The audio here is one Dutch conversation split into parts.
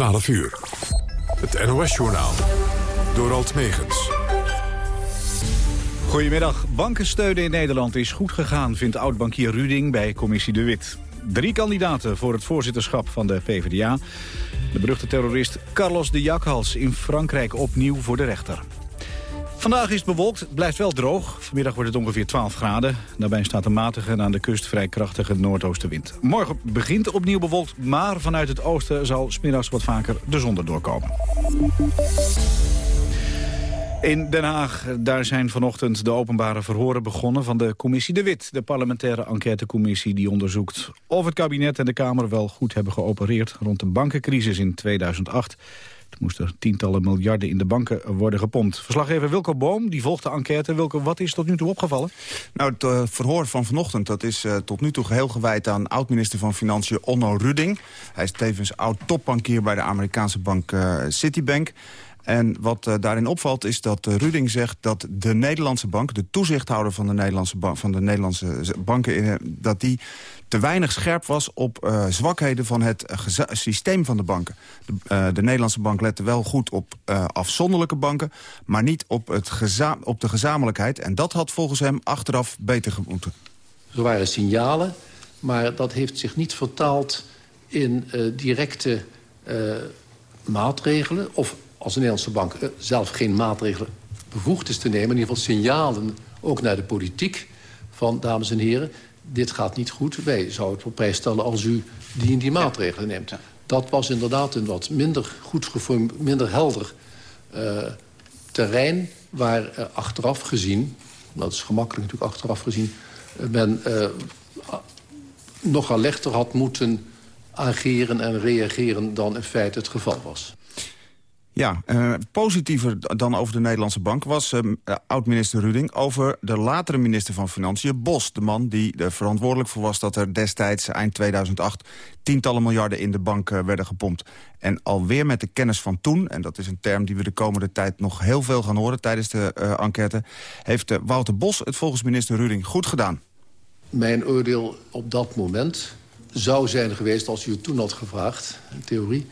12 uur. Het NOS-journaal. Door Alt Megens. Goedemiddag. Bankensteunen in Nederland is goed gegaan, vindt oud-bankier Ruding bij commissie De Wit. Drie kandidaten voor het voorzitterschap van de PvdA. De beruchte terrorist Carlos de Jakhals in Frankrijk opnieuw voor de rechter. Vandaag is het bewolkt, het blijft wel droog. Vanmiddag wordt het ongeveer 12 graden. Daarbij staat een matige en aan de kust vrij krachtige noordoostenwind. Morgen begint opnieuw bewolkt, maar vanuit het oosten zal smiddags wat vaker de zon erdoor komen. In Den Haag, daar zijn vanochtend de openbare verhoren begonnen van de commissie De Wit. De parlementaire enquêtecommissie die onderzoekt of het kabinet en de Kamer wel goed hebben geopereerd rond de bankencrisis in 2008. Er moesten tientallen miljarden in de banken worden gepompt. Verslaggever Wilco Boom die volgt de enquête. Wilco, wat is tot nu toe opgevallen? Nou, het uh, verhoor van vanochtend dat is uh, tot nu toe geheel gewijd aan oud-minister van Financiën Onno Ruding. Hij is tevens oud-topbankier bij de Amerikaanse bank uh, Citibank. En wat uh, daarin opvalt is dat uh, Ruding zegt dat de Nederlandse bank... de toezichthouder van de Nederlandse, van de Nederlandse banken... dat die te weinig scherp was op zwakheden van het systeem van de banken. De, de, Nederlandse bank lette wel goed op afzonderlijke banken... maar niet op, het op de gezamenlijkheid. En dat had volgens hem achteraf beter gemoeten. Er waren signalen, maar dat heeft zich niet vertaald in directe maatregelen... of als de Nederlandse bank eh, zelf geen maatregelen bevoegd is te nemen... in ieder geval signalen ook naar de politiek van, dames en heren... dit gaat niet goed, wij zouden het op prijs stellen als u die en die maatregelen neemt. Dat was inderdaad een wat minder goed gevormd, minder helder uh, terrein... waar uh, achteraf gezien, dat is gemakkelijk natuurlijk achteraf gezien... men nogal lichter had moeten ageren en reageren dan in feite het geval was. Ja, uh, positiever dan over de Nederlandse bank was uh, oud-minister Ruding... over de latere minister van Financiën, Bos. De man die er verantwoordelijk voor was dat er destijds eind 2008... tientallen miljarden in de bank werden gepompt. En alweer met de kennis van toen, en dat is een term die we de komende tijd... nog heel veel gaan horen tijdens de enquête... heeft Wouter Bos het volgens minister Ruding goed gedaan. Mijn oordeel op dat moment zou zijn geweest als u het toen had gevraagd, in theorie...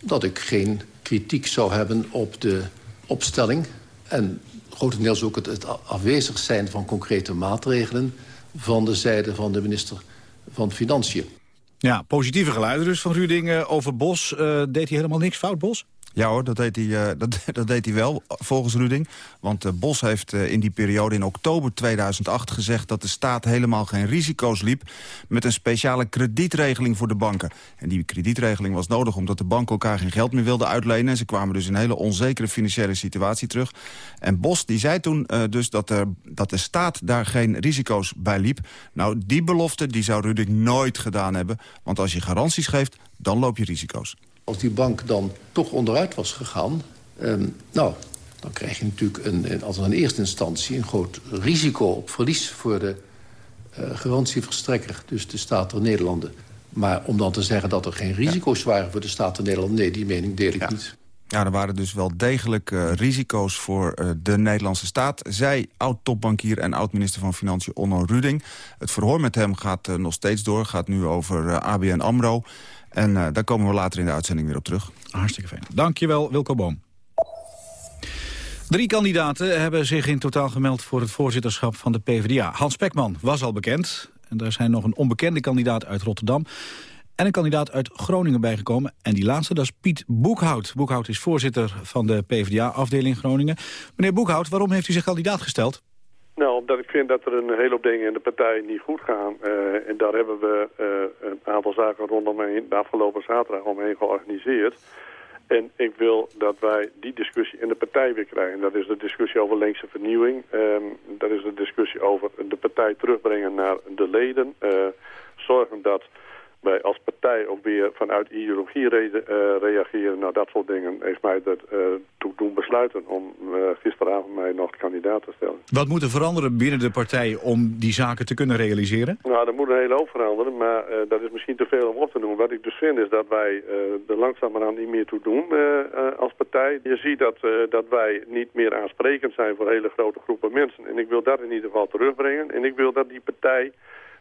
dat ik geen kritiek zou hebben op de opstelling... en grotendeels ook het, afwezig zijn van concrete maatregelen... van de zijde van de minister van Financiën. Ja, positieve geluiden dus van Ruding uh, over Bos. Uh, deed hij helemaal niks fout, Bos? Ja hoor, dat deed hij, uh, dat, dat deed hij wel, volgens Ruding. Want uh, Bos heeft uh, in die periode in oktober 2008 gezegd... dat de staat helemaal geen risico's liep... met een speciale kredietregeling voor de banken. En die kredietregeling was nodig omdat de banken elkaar geen geld meer wilden uitlenen. En ze kwamen dus in een hele onzekere financiële situatie terug. En Bos die zei toen dus dat, er, dat de staat daar geen risico's bij liep. Nou, die belofte die zou Ruding nooit gedaan hebben. Want als je garanties geeft, dan loop je risico's. Als die bank dan toch onderuit was gegaan... Um, nou, dan krijg je natuurlijk een, als een eerste instantie... een groot risico op verlies voor de uh, garantieverstrekker. Dus de Staat der Nederlanden. Maar om dan te zeggen dat er geen risico's ja. waren voor de Staat der Nederlanden... nee, die mening deel ik ja. niet. Ja, er waren dus wel degelijk uh, risico's voor uh, de Nederlandse staat. Zij, oud-topbankier en oud-minister van Financiën Onno Ruding. Het verhoor met hem gaat uh, nog steeds door. Gaat nu over ABN AMRO. En uh, daar komen we later in de uitzending weer op terug. Hartstikke fijn. Dankjewel, Wilco Boom. Drie kandidaten hebben zich in totaal gemeld voor het voorzitterschap van de PvdA. Hans Pekman was al bekend. En daar zijn nog een onbekende kandidaat uit Rotterdam... en een kandidaat uit Groningen bijgekomen. En die laatste, dat is Piet Boekhout. Boekhout is voorzitter van de PvdA-afdeling Groningen. Meneer Boekhout, waarom heeft u zich kandidaat gesteld? Nou, omdat ik vind dat er een hele hoop dingen in de partij niet goed gaan. Uh, en daar hebben we uh, een aantal zaken rondomheen de afgelopen zaterdag omheen georganiseerd. En ik wil dat wij die discussie in de partij weer krijgen. Dat is de discussie over linkse vernieuwing. Um, dat is de discussie over de partij terugbrengen naar de leden. Uh, zorgen dat wij als partij ook weer vanuit ideologie re uh, reageren. Nou, dat soort dingen heeft mij ertoe uh, doen besluiten om uh, gisteravond mij nog kandidaat te stellen. Wat moet er veranderen binnen de partij om die zaken te kunnen realiseren? Nou, er moet een hele hoop veranderen, maar dat is misschien te veel om op te noemen. Wat ik dus vind is dat wij er langzamerhand niet meer toe doen als partij. Je ziet dat, dat wij niet meer aansprekend zijn voor hele grote groepen mensen. En ik wil dat in ieder geval terugbrengen. En ik wil dat die partij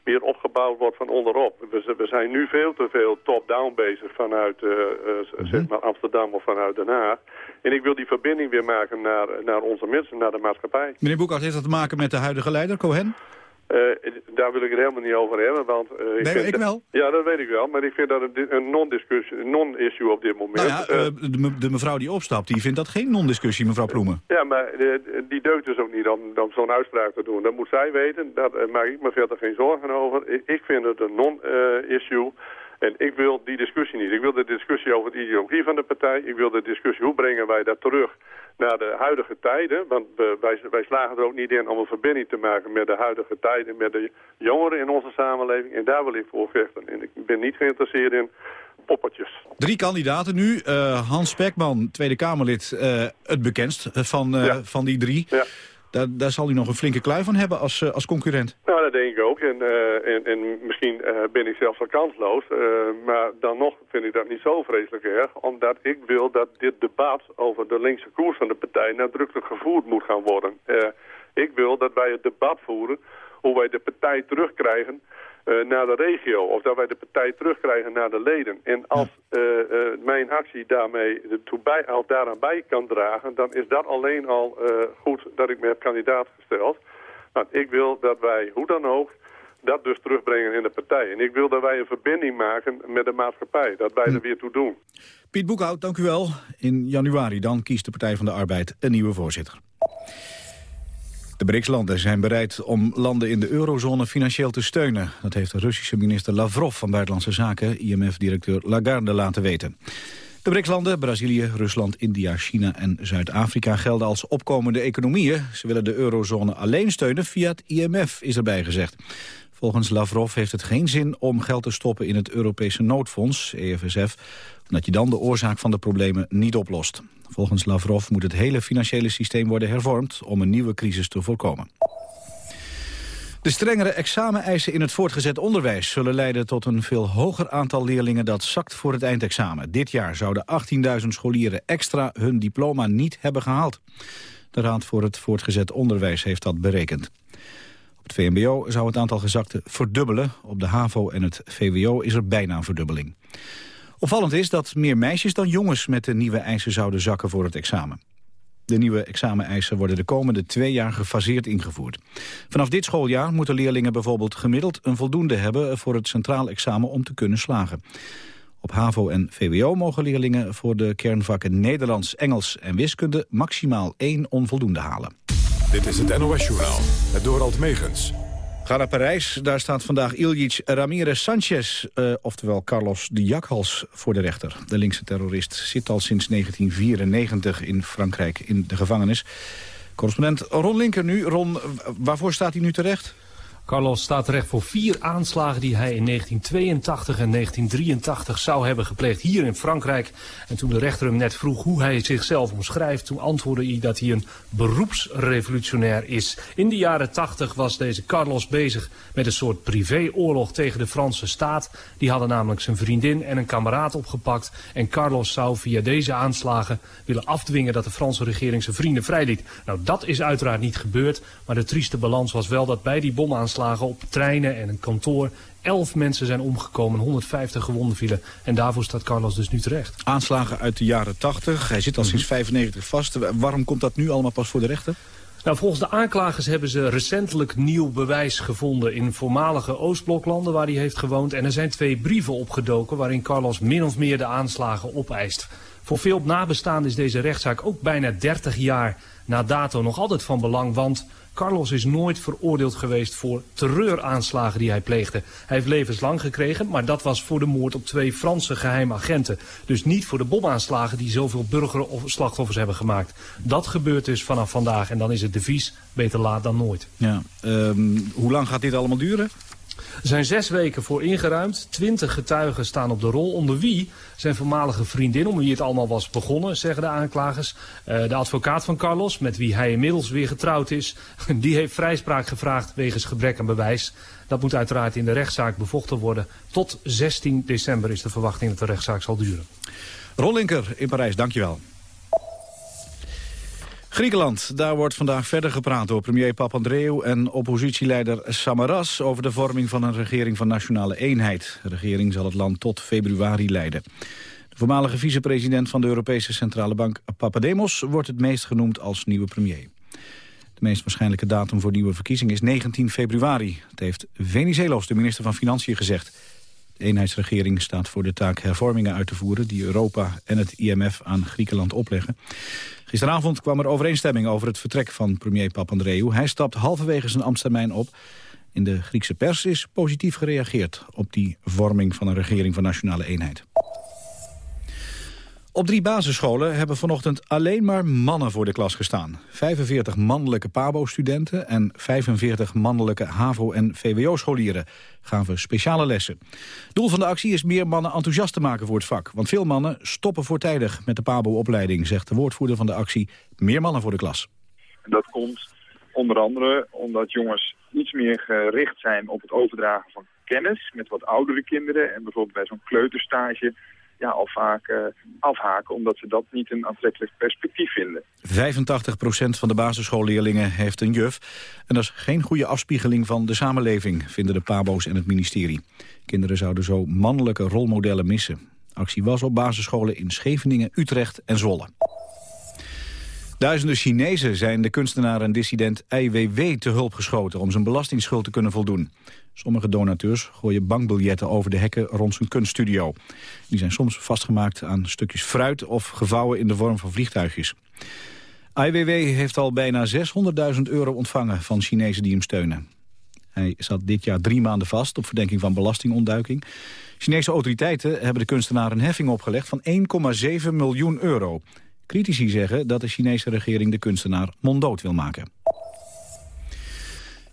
weer opgebouwd wordt van onderop. We, we zijn nu veel te veel top-down bezig vanuit uh, uh, zeg maar Amsterdam of vanuit Den Haag. En ik wil die verbinding weer maken naar, naar onze mensen, naar de maatschappij. Meneer Boekhout, heeft dat te maken met de huidige leider, Cohen? Uh, daar wil ik het helemaal niet over hebben. Want, uh, ik nee, vind ik wel. Ja, dat weet ik wel. Maar ik vind dat een, een non-discussie, non-issue op dit moment. Nou ja, uh, de, de, mevrouw die opstapt, die vindt dat geen non-discussie, mevrouw Ploemen. Ja, maar die deugt dus ook niet om, om zo'n uitspraak te doen. Dat moet zij weten. Daar maak ik me verder geen zorgen over. Ik, ik vind het een non-issue. En ik wil die discussie niet. Ik wil de discussie over de ideologie van de partij. Ik wil de discussie, hoe brengen wij dat terug naar de huidige tijden. Want wij, wij slagen er ook niet in om een verbinding te maken met de huidige tijden, met de jongeren in onze samenleving. En daar wil ik voor vechten. En ik ben niet geïnteresseerd in poppetjes. Drie kandidaten nu. Uh, Hans Spekman, Tweede Kamerlid, uh, het bekendst van, uh, ja. van die drie. Ja. Daar, zal u nog een flinke klui van hebben als, als concurrent. Nou, dat denk ik ook. En, uh, en, en misschien uh, ben ik zelfs wel kansloos. Maar dan nog vind ik dat niet zo vreselijk erg. Omdat ik wil dat dit debat over de linkse koers van de partij nadrukkelijk gevoerd moet gaan worden. ik wil dat wij het debat voeren hoe wij de partij terugkrijgen naar de regio. Of dat wij de partij terugkrijgen naar de leden. En als uh, uh, mijn actie daarmee bij, al daaraan bij kan dragen... dan is dat alleen al goed dat ik me heb kandidaat gesteld. Want ik wil dat wij, hoe dan ook, dat dus terugbrengen in de partij. En ik wil dat wij een verbinding maken met de maatschappij. Dat wij er weer toe doen. Piet Boekhout, dank u wel. In januari dan kiest de Partij van de Arbeid een nieuwe voorzitter. De BRICS-landen zijn bereid om landen in de eurozone financieel te steunen. Dat heeft de Russische minister Lavrov van Buitenlandse Zaken, IMF-directeur Lagarde, laten weten. De BRICS-landen, Brazilië, Rusland, India, China en Zuid-Afrika gelden als opkomende economieën. Ze willen de eurozone alleen steunen via het IMF, is erbij gezegd. Volgens Lavrov heeft het geen zin om geld te stoppen in het Europese noodfonds, EFSF, omdat je dan de oorzaak van de problemen niet oplost. Volgens Lavrov moet het hele financiële systeem worden hervormd om een nieuwe crisis te voorkomen. De strengere exameneisen in het voortgezet onderwijs zullen leiden tot een veel hoger aantal leerlingen dat zakt voor het eindexamen. Dit jaar zouden 18.000 scholieren extra hun diploma niet hebben gehaald. De Raad voor het Voortgezet Onderwijs heeft dat berekend. Op het VMBO zou het aantal gezakten verdubbelen. Op de HAVO en het VWO is er bijna een verdubbeling. Opvallend is dat meer meisjes dan jongens met de nieuwe eisen zouden zakken voor het examen. De nieuwe exameneisen worden de komende twee jaar gefaseerd ingevoerd. Vanaf dit schooljaar moeten leerlingen bijvoorbeeld gemiddeld een voldoende hebben voor het centraal examen om te kunnen slagen. Op HAVO en VWO mogen leerlingen voor de kernvakken Nederlands, Engels en Wiskunde maximaal één onvoldoende halen. Dit is het NOS Journaal, het Dorald Megens. Ga naar Parijs. Daar staat vandaag Ilyich Ramirez Sanchez, uh, oftewel Carlos de Jakhals, voor de rechter. De linkse terrorist zit al sinds 1994 in Frankrijk in de gevangenis. Correspondent Ron Linker nu. Ron, waarvoor staat hij nu terecht? Carlos staat terecht voor vier aanslagen die hij in 1982 en 1983 zou hebben gepleegd hier in Frankrijk. En toen de rechter hem net vroeg hoe hij zichzelf omschrijft, toen antwoordde hij dat hij een beroepsrevolutionair is. In de jaren 80 was deze Carlos bezig met een soort privéoorlog tegen de Franse staat. Die hadden namelijk zijn vriendin en een kameraad opgepakt. En Carlos zou via deze aanslagen willen afdwingen dat de Franse regering zijn vrienden vrijliet. Nou, dat is uiteraard niet gebeurd, maar de trieste balans was wel dat bij die bomaanslagen aanslagen op treinen en een kantoor. Elf mensen zijn omgekomen, 150 gewonden vielen. En daarvoor staat Carlos dus nu terecht. Aanslagen uit de jaren 80. Hij zit al sinds 95 vast. Waarom komt dat nu allemaal pas voor de rechter? Nou, volgens de aanklagers hebben ze recentelijk nieuw bewijs gevonden in voormalige Oostbloklanden waar hij heeft gewoond. En er zijn twee brieven opgedoken waarin Carlos min of meer de aanslagen opeist. Voor veel nabestaanden is deze rechtszaak ook bijna 30 jaar na dato nog altijd van belang, want Carlos is nooit veroordeeld geweest voor terreuraanslagen die hij pleegde. Hij heeft levenslang gekregen, maar dat was voor de moord op twee Franse geheime agenten. Dus niet voor de bomaanslagen die zoveel burgerslachtoffers hebben gemaakt. Dat gebeurt dus vanaf vandaag en dan is het devies beter laat dan nooit. Ja, um, hoe lang gaat dit allemaal duren? Er zijn zes weken voor ingeruimd. Twintig getuigen staan op de rol. Onder wie zijn voormalige vriendin, om wie het allemaal was begonnen, zeggen de aanklagers. Uh, de advocaat van Carlos, met wie hij inmiddels weer getrouwd is, die heeft vrijspraak gevraagd wegens gebrek aan bewijs. Dat moet uiteraard in de rechtszaak bevochten worden. Tot 16 december is de verwachting dat de rechtszaak zal duren. Rollinker in Parijs, dankjewel. Griekenland, daar wordt vandaag verder gepraat door premier Papandreou en oppositieleider Samaras over de vorming van een regering van nationale eenheid. De regering zal het land tot februari leiden. De voormalige vicepresident van de Europese Centrale Bank Papademos wordt het meest genoemd als nieuwe premier. De meest waarschijnlijke datum voor nieuwe verkiezingen is 19 februari. Dat heeft Venizelos, de minister van Financiën, gezegd. De eenheidsregering staat voor de taak hervormingen uit te voeren... die Europa en het IMF aan Griekenland opleggen. Gisteravond kwam er overeenstemming over het vertrek van premier Papandreou. Hij stapt halverwege zijn ambtstermijn op. In de Griekse pers is positief gereageerd op die vorming van een regering van nationale eenheid. Op drie basisscholen hebben vanochtend alleen maar mannen voor de klas gestaan. 45 mannelijke PABO-studenten en 45 mannelijke HAVO- en VWO-scholieren gaven speciale lessen. Doel van de actie is meer mannen enthousiast te maken voor het vak. Want veel mannen stoppen voortijdig met de PABO-opleiding, zegt de woordvoerder van de actie. Meer mannen voor de klas. Dat komt onder andere omdat jongens iets meer gericht zijn op het overdragen van kennis met wat oudere kinderen. En bijvoorbeeld bij zo'n kleuterstage ja, al vaak afhaken... omdat ze dat niet een aantrekkelijk perspectief vinden. 85% van de basisschoolleerlingen heeft een juf. En dat is geen goede afspiegeling van de samenleving... vinden de pabo's en het ministerie. Kinderen zouden zo mannelijke rolmodellen missen. Actie was op basisscholen in Scheveningen, Utrecht en Zwolle. Duizenden Chinezen zijn de kunstenaar en dissident Weiwei te hulp geschoten... om zijn belastingsschuld te kunnen voldoen. Sommige donateurs gooien bankbiljetten over de hekken rond zijn kunststudio. Die zijn soms vastgemaakt aan stukjes fruit of gevouwen in de vorm van vliegtuigjes. IWW heeft al bijna 600.000 euro ontvangen van Chinezen die hem steunen. Hij zat dit jaar drie maanden vast op verdenking van belastingontduiking. Chinese autoriteiten hebben de kunstenaar een heffing opgelegd van 1,7 miljoen euro. Critici zeggen dat de Chinese regering de kunstenaar monddood wil maken.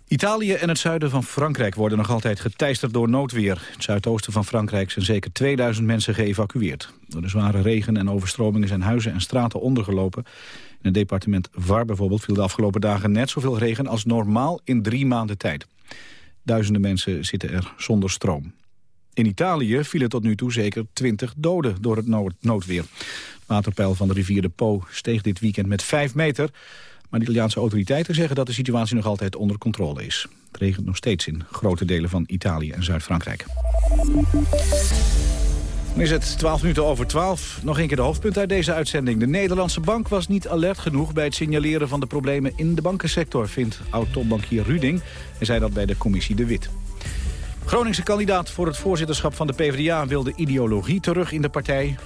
Italië en het zuiden van Frankrijk worden nog altijd geteisterd door noodweer. Het zuidoosten van Frankrijk zijn zeker 2000 mensen geëvacueerd. Door de zware regen en overstromingen zijn huizen en straten ondergelopen. In het departement Var bijvoorbeeld viel de afgelopen dagen net zoveel regen als normaal in drie maanden tijd. Duizenden mensen zitten er zonder stroom. In Italië vielen tot nu toe zeker 20 doden door het noodweer. Waterpeil van de rivier de Po steeg dit weekend met 5 meter... Maar de Italiaanse autoriteiten zeggen dat de situatie nog altijd onder controle is. Het regent nog steeds in grote delen van Italië en Zuid-Frankrijk. Dan is het 12 minuten over 12. Nog een keer de hoofdpunt uit deze uitzending. De Nederlandse bank was niet alert genoeg bij het signaleren van de problemen in de bankensector, vindt oud-topbankier Ruding. Hij zei dat bij de commissie De Wit. Groningse kandidaat voor het voorzitterschap van de PvdA wil de ideologie terug in de partij.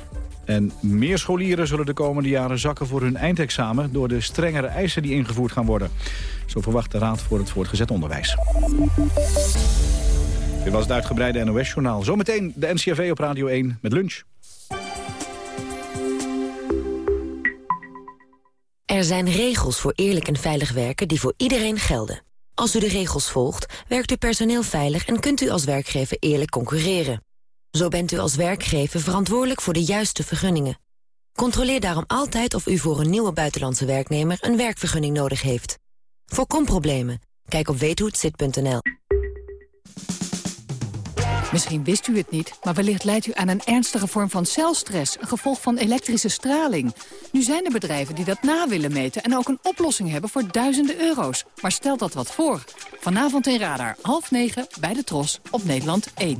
En meer scholieren zullen de komende jaren zakken voor hun eindexamen... door de strengere eisen die ingevoerd gaan worden. Zo verwacht de Raad voor het Voortgezet Onderwijs. Dit was het uitgebreide NOS-journaal. Zometeen de NCRV op Radio 1 met lunch. Er zijn regels voor eerlijk en veilig werken die voor iedereen gelden. Als u de regels volgt, werkt uw personeel veilig... en kunt u als werkgever eerlijk concurreren. Zo bent u als werkgever verantwoordelijk voor de juiste vergunningen. Controleer daarom altijd of u voor een nieuwe buitenlandse werknemer een werkvergunning nodig heeft. Voorkom problemen. Kijk op weethohetzit.nl. Misschien wist u het niet, maar wellicht leidt u aan een ernstige vorm van celstress... een gevolg van elektrische straling. Nu zijn er bedrijven die dat na willen meten... en ook een oplossing hebben voor duizenden euro's. Maar stelt dat wat voor. Vanavond in Radar, half negen, bij de Tros, op Nederland 1.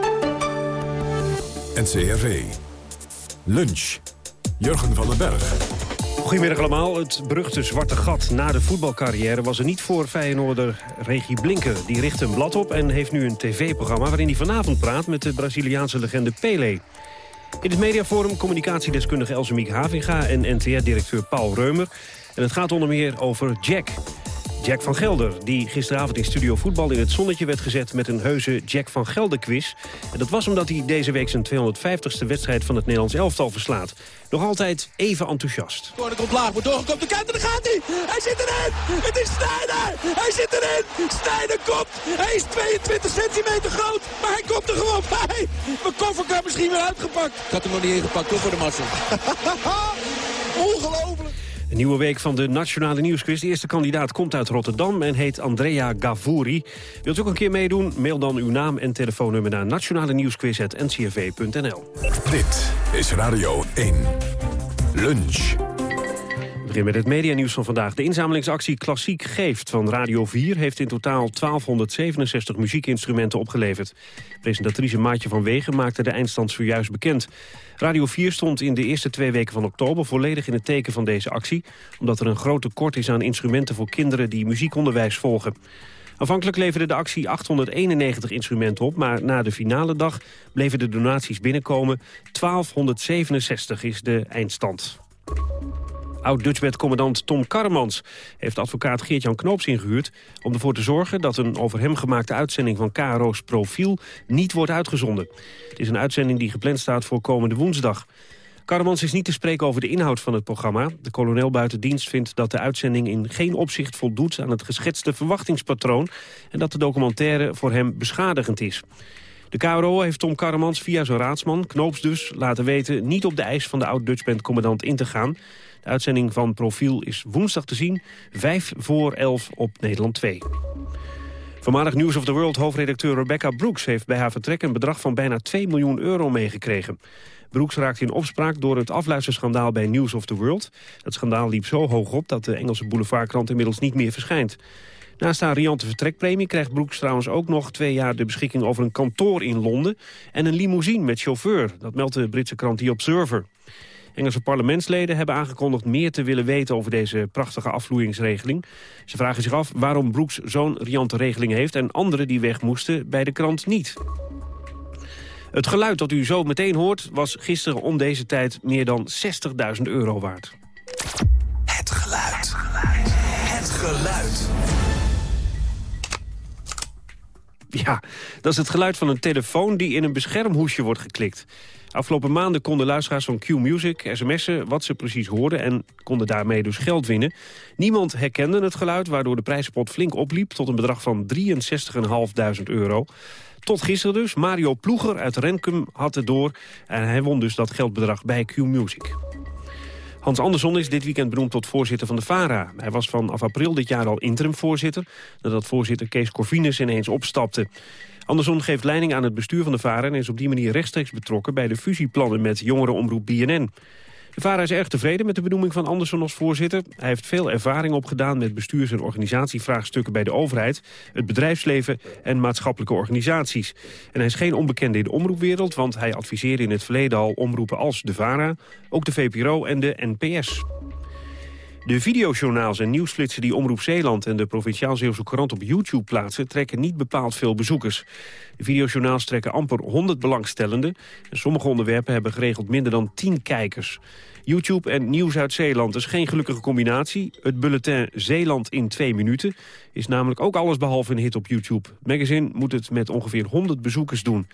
NCRV. Lunch. Jurgen van den Berg. Goedemiddag allemaal. Het beruchte zwarte gat na de voetbalcarrière was er niet voor Feyenoorder Regie Blinker. Die richt een blad op en heeft nu een tv-programma... waarin hij vanavond praat met de Braziliaanse legende Pelé. In het mediaforum communicatiedeskundige Elsemiek Havinga... en NTR-directeur Paul Reumer. En het gaat onder meer over Jack. Jack van Gelder, die gisteravond in Studio Voetbal in het zonnetje werd gezet met een heuse Jack van Gelder quiz. En dat was omdat hij deze week zijn 250ste wedstrijd van het Nederlands elftal verslaat. Nog altijd even enthousiast. Corner komt laag, wordt doorgekomen, de kant en daar gaat hij! Hij zit erin! Het is Snijder! Hij zit erin! Snijder komt! Hij is 22 centimeter groot, maar hij komt er gewoon bij! Mijn kofferkar misschien weer uitgepakt! Ik had hem nog niet ingepakt, toch voor de massa. Ongelooflijk! Een nieuwe week van de Nationale Nieuwsquiz. De eerste kandidaat komt uit Rotterdam en heet Andrea Gavouri. Wilt u ook een keer meedoen? Mail dan uw naam en telefoonnummer naar nationale nieuwsquiz.ncrv.nl. Dit is Radio 1. Lunch. We beginnen met het medianieuws van vandaag. De inzamelingsactie Klassiek Geeft van Radio 4... heeft in totaal 1267 muziekinstrumenten opgeleverd. Presentatrice Maatje van Wegen maakte de eindstand zojuist bekend. Radio 4 stond in de eerste twee weken van oktober volledig in het teken van deze actie... omdat er een groot tekort is aan instrumenten voor kinderen die muziekonderwijs volgen. Aanvankelijk leverde de actie 891 instrumenten op... maar na de finale dag bleven de donaties binnenkomen. 1267 is de eindstand. Oud-Dutchbed-commandant Tom Karremans heeft advocaat Geert-Jan Knoops ingehuurd... om ervoor te zorgen dat een over hem gemaakte uitzending van KRO's Profiel niet wordt uitgezonden. Het is een uitzending die gepland staat voor komende woensdag. Karremans is niet te spreken over de inhoud van het programma. De kolonel buiten dienst vindt dat de uitzending in geen opzicht voldoet... aan het geschetste verwachtingspatroon... en dat de documentaire voor hem beschadigend is. De KRO heeft Tom Karremans via zijn raadsman, Knoops dus, laten weten... niet op de eis van de oud-Dutchband-commandant in te gaan... De uitzending van Profiel is woensdag te zien, 5 voor 11 op Nederland 2. Voormalig News of the World hoofdredacteur Rebecca Brooks... heeft bij haar vertrek een bedrag van bijna 2 miljoen euro meegekregen. Brooks raakte in opspraak door het afluisterschandaal bij News of the World. Het schandaal liep zo hoog op dat de Engelse boulevardkrant inmiddels niet meer verschijnt. Naast haar riante vertrekpremie krijgt Brooks trouwens ook nog twee jaar de beschikking over een kantoor in Londen en een limousine met chauffeur. Dat meldt de Britse krant The Observer. Engelse parlementsleden hebben aangekondigd meer te willen weten over deze prachtige afvloeingsregeling. Ze vragen zich af waarom Brooks zo'n riante regeling heeft en anderen die weg moesten bij de krant niet. Het geluid dat u zo meteen hoort was gisteren om deze tijd meer dan 60.000 euro waard. Het geluid. Het geluid. Ja, dat is het geluid van een telefoon die in een beschermhoesje wordt geklikt. Afgelopen maanden konden luisteraars van Q-Music sms'en wat ze precies hoorden... en konden daarmee dus geld winnen. Niemand herkende het geluid, waardoor de prijzenpot flink opliep... tot een bedrag van 63.500 euro. Tot gisteren dus. Mario Ploeger uit Renkum had het door. En hij won dus dat geldbedrag bij Q-Music. Hans Andersson is dit weekend benoemd tot voorzitter van de VARA. Hij was vanaf april dit jaar al interim-voorzitter... nadat voorzitter Kees Corvinus ineens opstapte. Andersson geeft leiding aan het bestuur van de VARA... en is op die manier rechtstreeks betrokken bij de fusieplannen met jongerenomroep BNN. De VARA is erg tevreden met de benoeming van Andersson als voorzitter. Hij heeft veel ervaring opgedaan met bestuurs- en organisatievraagstukken bij de overheid, het bedrijfsleven en maatschappelijke organisaties. En hij is geen onbekende in de omroepwereld, want hij adviseerde in het verleden al omroepen als de VARA, ook de VPRO en de NPS. De videojournaals en nieuwsflitsen die Omroep Zeeland en de Provinciaal Zeeuwse Courant op YouTube plaatsen... trekken niet bepaald veel bezoekers. De videojournaals trekken amper 100 belangstellenden. En sommige onderwerpen hebben geregeld minder dan 10 kijkers. YouTube en Nieuws uit Zeeland is geen gelukkige combinatie. Het bulletin Zeeland in twee minuten is namelijk ook alles behalve een hit op YouTube. magazine moet het met ongeveer 100 bezoekers doen.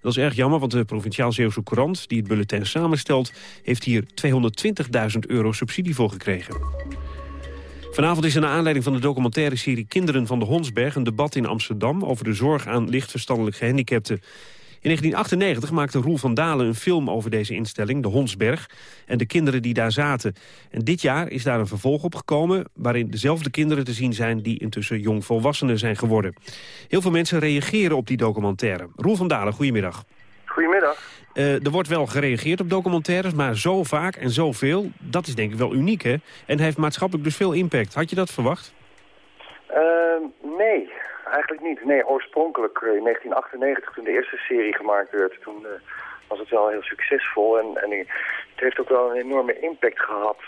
Dat is erg jammer, want de Provinciaal Zeeuwse Courant... die het bulletin samenstelt, heeft hier 220.000 euro subsidie voor gekregen. Vanavond is er naar aanleiding van de documentaire serie Kinderen van de Honsberg... een debat in Amsterdam over de zorg aan lichtverstandelijk gehandicapten. In 1998 maakte Roel van Dalen een film over deze instelling, de Honsberg, en de kinderen die daar zaten. En dit jaar is daar een vervolg op gekomen waarin dezelfde kinderen te zien zijn die intussen jongvolwassenen zijn geworden. Heel veel mensen reageren op die documentaire. Roel van Dalen, goedemiddag. Goedemiddag. Uh, er wordt wel gereageerd op documentaires, maar zo vaak en zoveel, dat is denk ik wel uniek, hè? En heeft maatschappelijk dus veel impact. Had je dat verwacht? Uh, nee, eigenlijk niet. Nee, oorspronkelijk eh, in 1998 toen de eerste serie gemaakt werd, toen uh, was het wel heel succesvol. En, en het heeft ook wel een enorme impact gehad.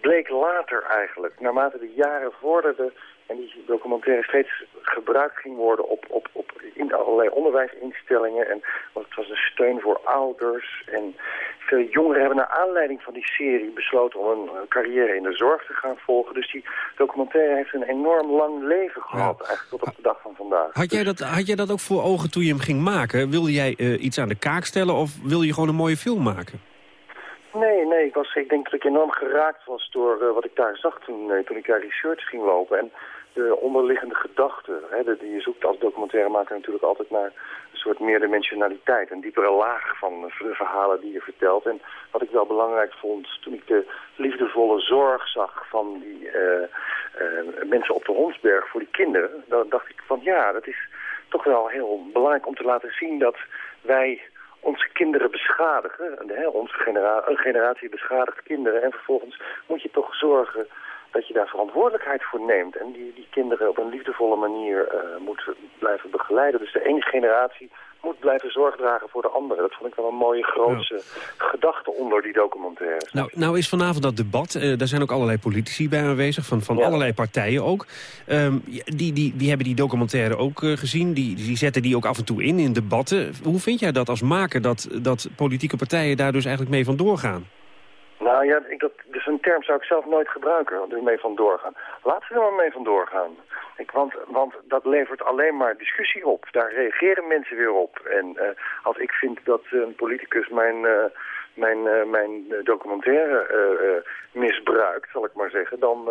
Bleek later eigenlijk, naarmate de jaren vorderden en die documentaire steeds gebruikt ging worden op, op, op in allerlei onderwijsinstellingen. En want het was een steun voor ouders en Vele jongeren hebben naar aanleiding van die serie besloten om een eh, carrière in de zorg te gaan volgen. Dus die documentaire heeft een enorm lang leven gehad, eigenlijk tot op de dag van vandaag. Had jij, dat, had jij dat ook voor ogen toen je hem ging maken? Wilde jij eh, iets aan de kaak stellen of wil je gewoon een mooie film maken? Nee, nee, ik, was, ik denk dat ik enorm geraakt was door uh, wat ik daar zag toen, uh, toen ik daar research ging lopen. En de onderliggende gedachten. Hè, de, je zoekt als documentairemaker natuurlijk altijd naar een soort meerdimensionaliteit. Een diepere laag van de verhalen die je vertelt. En wat ik wel belangrijk vond toen ik de liefdevolle zorg zag van die uh, mensen op de Hondsberg voor die kinderen. Dan dacht ik van ja, dat is toch wel heel belangrijk om te laten zien dat wij onze kinderen beschadigen. Hè, onze generatie beschadigt kinderen. En vervolgens moet je toch zorgen dat je daar verantwoordelijkheid voor neemt. En die, die kinderen op een liefdevolle manier uh, moet blijven begeleiden. Dus de ene generatie moet blijven zorg dragen voor de andere. Dat vond ik wel een mooie grootse gedachte onder die documentaire. Nou, nou is vanavond dat debat, uh, daar zijn ook allerlei politici bij aanwezig, van, van ja. allerlei partijen ook. Um, die, die, die hebben die documentaire ook uh, gezien, die, die zetten die ook af en toe in, in debatten. Hoe vind jij dat als maker, dat, dat politieke partijen daar dus eigenlijk mee van doorgaan? Nou ja, ik, dat, dus een term zou ik zelf nooit gebruiken, er mee van doorgaan. Laten we er maar mee van doorgaan. Ik, want, want dat levert alleen maar discussie op. Daar reageren mensen weer op. En uh, als ik vind dat een politicus mijn, uh, mijn, uh, mijn documentaire misbruikt, zal ik maar zeggen, dan,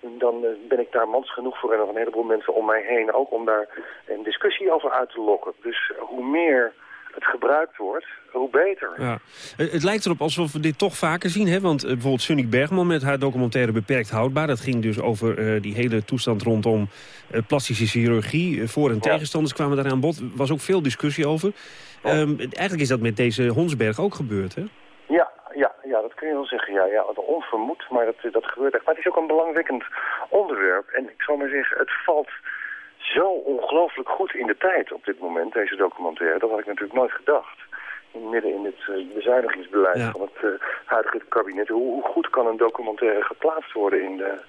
dan ben ik daar mans genoeg voor en nog een heleboel mensen om mij heen ook om daar een discussie over uit te lokken. Dus hoe meer het gebruikt wordt, hoe beter. Ja. Het lijkt erop alsof we dit toch vaker zien. Hè? Want bijvoorbeeld Sunny Bergman met haar documentaire Beperkt Houdbaar... dat ging dus over uh, die hele toestand rondom uh, plastische chirurgie. voor- en tegenstanders kwamen daar aan bod. Er was ook veel discussie over. Ja. Um, eigenlijk is dat met deze Honsberg ook gebeurd, hè? Ja, ja, ja, dat kun je wel zeggen. Ja, ja, onvermoed, maar dat, dat gebeurt echt. Maar het is ook een belangwekkend onderwerp. En ik zal maar zeggen, het valt zo ongelooflijk goed in de tijd op dit moment, deze documentaire. Dat had ik natuurlijk nooit gedacht. Midden in het uh, bezuinigingsbeleid ja. van het uh, huidige kabinet. Hoe, hoe, goed kan een documentaire geplaatst worden in de,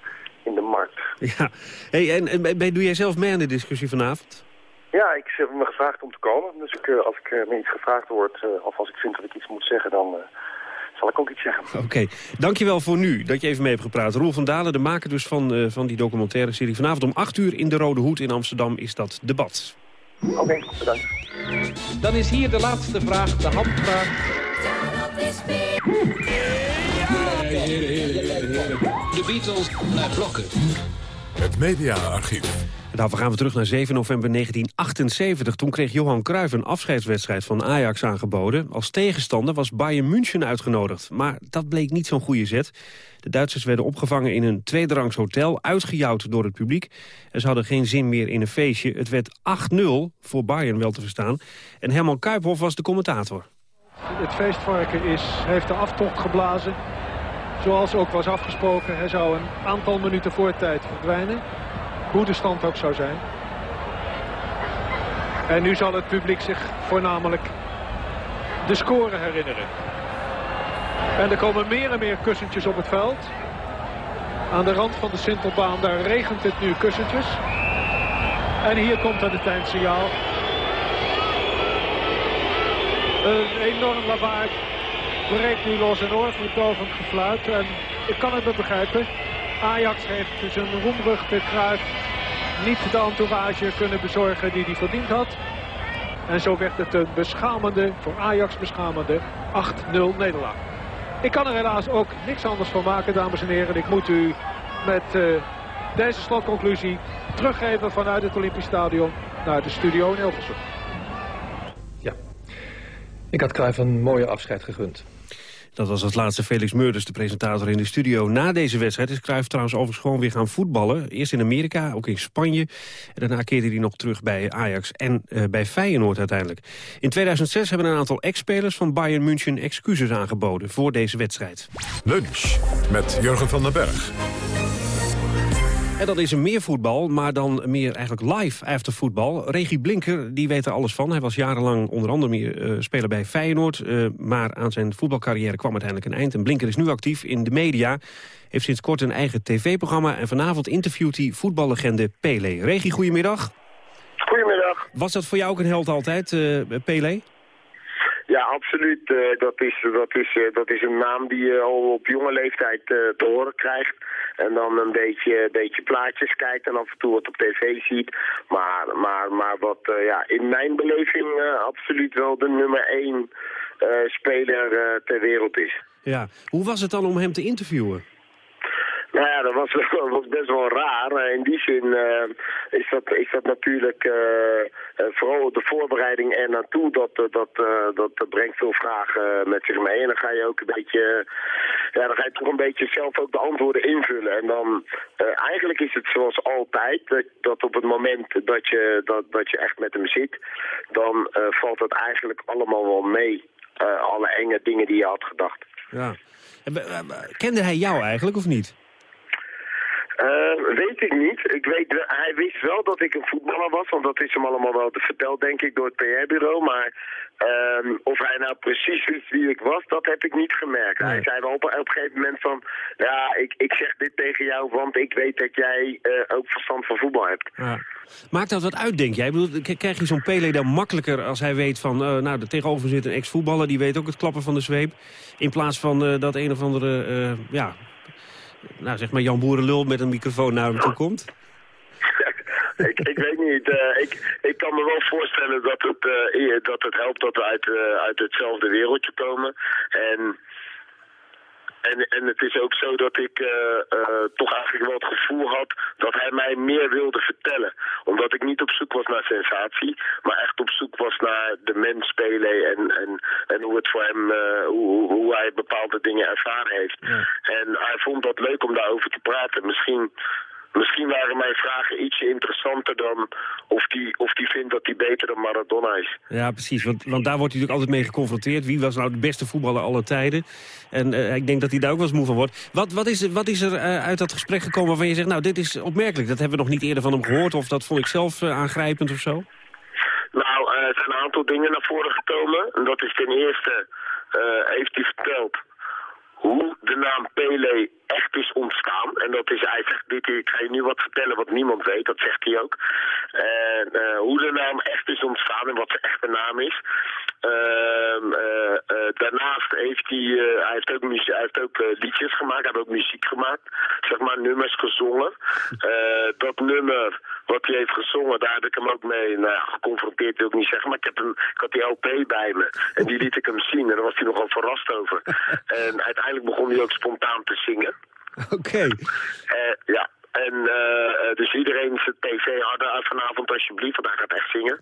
in de markt? Ja, hey, en, en doe jij zelf mee aan de discussie vanavond? Ja, ik heb me gevraagd om te komen. Dus ik, uh, als ik me iets gevraagd word, of als ik vind dat ik iets moet zeggen, dan zal ik ook iets zeggen. Oké, okay. dankjewel voor nu dat je even mee hebt gepraat. Roel van Dalen, de maker dus van, uh, van die documentaire serie. Vanavond om 8 uur in de Rode Hoed in Amsterdam is dat debat. Oké, okay, bedankt. Dan is hier de laatste vraag, de handvraag. De Beatles naar blokken. Het mediaarchief. We gaan we terug naar 7 november 1978. Toen kreeg Johan Cruijff een afscheidswedstrijd van Ajax aangeboden. Als tegenstander was Bayern München uitgenodigd. Maar dat bleek niet zo'n goede zet. De Duitsers werden opgevangen in een tweederangs hotel, uitgejouwd door het publiek. En ze hadden geen zin meer in een feestje. Het werd 8-0, voor Bayern wel te verstaan. En Herman Kuiphoff was de commentator. Het feestvarken is, heeft de aftocht geblazen. Zoals ook was afgesproken. Hij zou een aantal minuten voor tijd verdwijnen. Hoe de stand ook zou zijn. En nu zal het publiek zich voornamelijk de score herinneren. En er komen meer en meer kussentjes op het veld. Aan de rand van de Sintelbaan, daar regent het nu kussentjes. En hier komt dan het eindsignaal. Een enorm lawaai breekt nu los en oorverdovend gefluit. En ik kan het wel begrijpen. Ajax heeft zijn roemruchte kruis niet de entourage kunnen bezorgen die hij verdiend had. En zo werd het een beschamende, voor Ajax beschamende 8-0 nederlaag. Ik kan er helaas ook niks anders van maken, dames en heren. Ik moet u met uh, deze slotconclusie teruggeven vanuit het Olympisch Stadion naar de studio in Hilversum. Ja, ik had Cruijff een mooie afscheid gegund. Dat was als laatste Felix Meurders, de presentator in de studio. Na deze wedstrijd is Cruijff trouwens overigens gewoon weer gaan voetballen. Eerst in Amerika, ook in Spanje. En daarna keerde hij nog terug bij Ajax en uh, bij Feyenoord uiteindelijk. In 2006 hebben een aantal ex-spelers van Bayern München excuses aangeboden voor deze wedstrijd. Lunch met Jurgen van den Berg. En dat is een meer voetbal, maar dan meer eigenlijk live after voetbal. Regie Blinker, die weet er alles van. Hij was jarenlang onder andere meer, uh, speler bij Feyenoord. Uh, maar aan zijn voetbalcarrière kwam uiteindelijk een eind. En Blinker is nu actief in de media. Heeft sinds kort een eigen tv-programma. En vanavond interviewt hij voetballegende Pele. Regie, goedemiddag. Goedemiddag. Was dat voor jou ook een held altijd, uh, Pele? Ja, absoluut. Eh, dat, is, dat, is, eh, dat is een naam die je al op jonge leeftijd eh, te horen krijgt. En dan een beetje, beetje plaatjes kijkt en af en toe wat op tv ziet. Maar, maar, maar wat ja, in mijn beleving absoluut wel de nummer één speler ter wereld is. Ja, hoe was het dan om hem te interviewen? Nou ja, dat was, best wel raar. Eh, in die zin uh, is, dat, is dat natuurlijk uh, vooral de voorbereiding er naartoe, dat, dat, dat, brengt veel vragen met zich mee. En dan ga je ook een beetje, ja, dan ga je toch een beetje zelf ook de antwoorden invullen. En dan, eigenlijk is het zoals altijd, dat, dat op het moment dat je, dat, dat je echt met hem zit, dan valt het eigenlijk allemaal wel mee. alle enge dingen die je had gedacht. Ja. Kende hij jou eigenlijk of niet? Uh, weet ik niet. Ik weet, hij wist wel dat ik een voetballer was, want dat is hem allemaal wel verteld, denk ik, door het PR-bureau. Maar uh, of hij nou precies wist wie ik was, dat heb ik niet gemerkt. Hij zei wel op, op, een gegeven moment van, ja, ik, ik zeg dit tegen jou, want ik weet dat jij uh, ook verstand van voetbal hebt. Ja. Maakt dat wat uit, denk jij? Bedoel, krijg je zo'n Pele dan makkelijker als hij weet van, uh, nou, er tegenover zit een ex-voetballer, die weet ook het klappen van de zweep, in plaats van dat een of andere, ja, nou, zeg maar Jan Boerenlul met een microfoon naar hem toe komt? ik, ik weet niet. Uh, ik, ik kan me wel voorstellen dat het, uh, dat het helpt dat we uit, uh, uit hetzelfde wereldje komen. En en, en het is ook zo dat ik uh, uh, toch eigenlijk wel het gevoel had dat hij mij meer wilde vertellen. Omdat ik niet op zoek was naar sensatie, maar echt op zoek was naar de mens spelen en, en, en hoe het voor hem, uh, hoe, hoe hij bepaalde dingen ervaren heeft. Ja. En hij vond dat leuk om daarover te praten. Misschien Misschien waren mijn vragen ietsje interessanter dan of die, of die vindt dat hij beter dan Maradona is. Ja, precies. Want, want daar wordt hij natuurlijk altijd mee geconfronteerd. Wie was nou de beste voetballer aller tijden? En uh, ik denk dat hij daar ook wel eens moe van wordt. Wat, wat, is, wat is er uh, uit dat gesprek gekomen waarvan je zegt... nou, dit is opmerkelijk. Dat hebben we nog niet eerder van hem gehoord. Of dat vond ik zelf uh, aangrijpend of zo? Nou, er zijn een aantal dingen naar voren gekomen. En dat is ten eerste, heeft hij verteld hoe de naam Pele echt is ontstaan. En dat is, hij zegt, dit, ik ga je nu wat vertellen wat niemand weet, dat zegt hij ook. En uh, hoe de naam echt is ontstaan en wat zijn echte naam is. Uh, uh, daarnaast heeft hij, hij heeft ook, muziek, hij heeft ook liedjes gemaakt, hij heeft ook muziek gemaakt. Zeg maar nummers gezongen. dat nummer wat hij heeft gezongen, daar heb ik hem ook mee nou, geconfronteerd, wil ik niet zeggen. Maar ik, heb hem, ik had die LP bij me en die liet ik hem zien en daar was hij nogal verrast over. En uiteindelijk begon hij ook spontaan te zingen. Oké. Uh, ja, en uh, dus iedereen zijn tv harder vanavond alsjeblieft, want hij gaat echt zingen.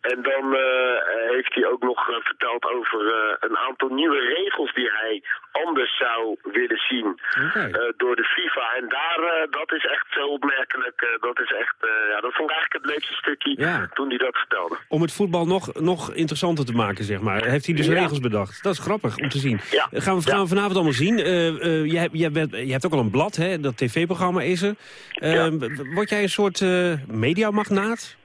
En dan uh, heeft hij ook nog verteld over een aantal nieuwe regels die hij anders zou willen zien okay. door de FIFA. En daar, dat is echt zo opmerkelijk. dat is echt, ja, dat vond ik eigenlijk het leukste stukje ja. toen hij dat vertelde. Om het voetbal nog, nog interessanter te maken, zeg maar. Heeft hij dus ja. regels bedacht. Dat is grappig om te zien. Ja. Gaan, we, gaan we vanavond allemaal zien. je, bent, je hebt ook al een blad, hè? dat tv-programma is er. Uh, word jij een soort uh, mediamagnaat?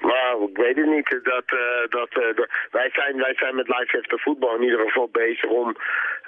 Nou, ik weet het niet. Dat, uh, dat, uh, wij, zijn, wij zijn met Live After Voetbal in ieder geval bezig om,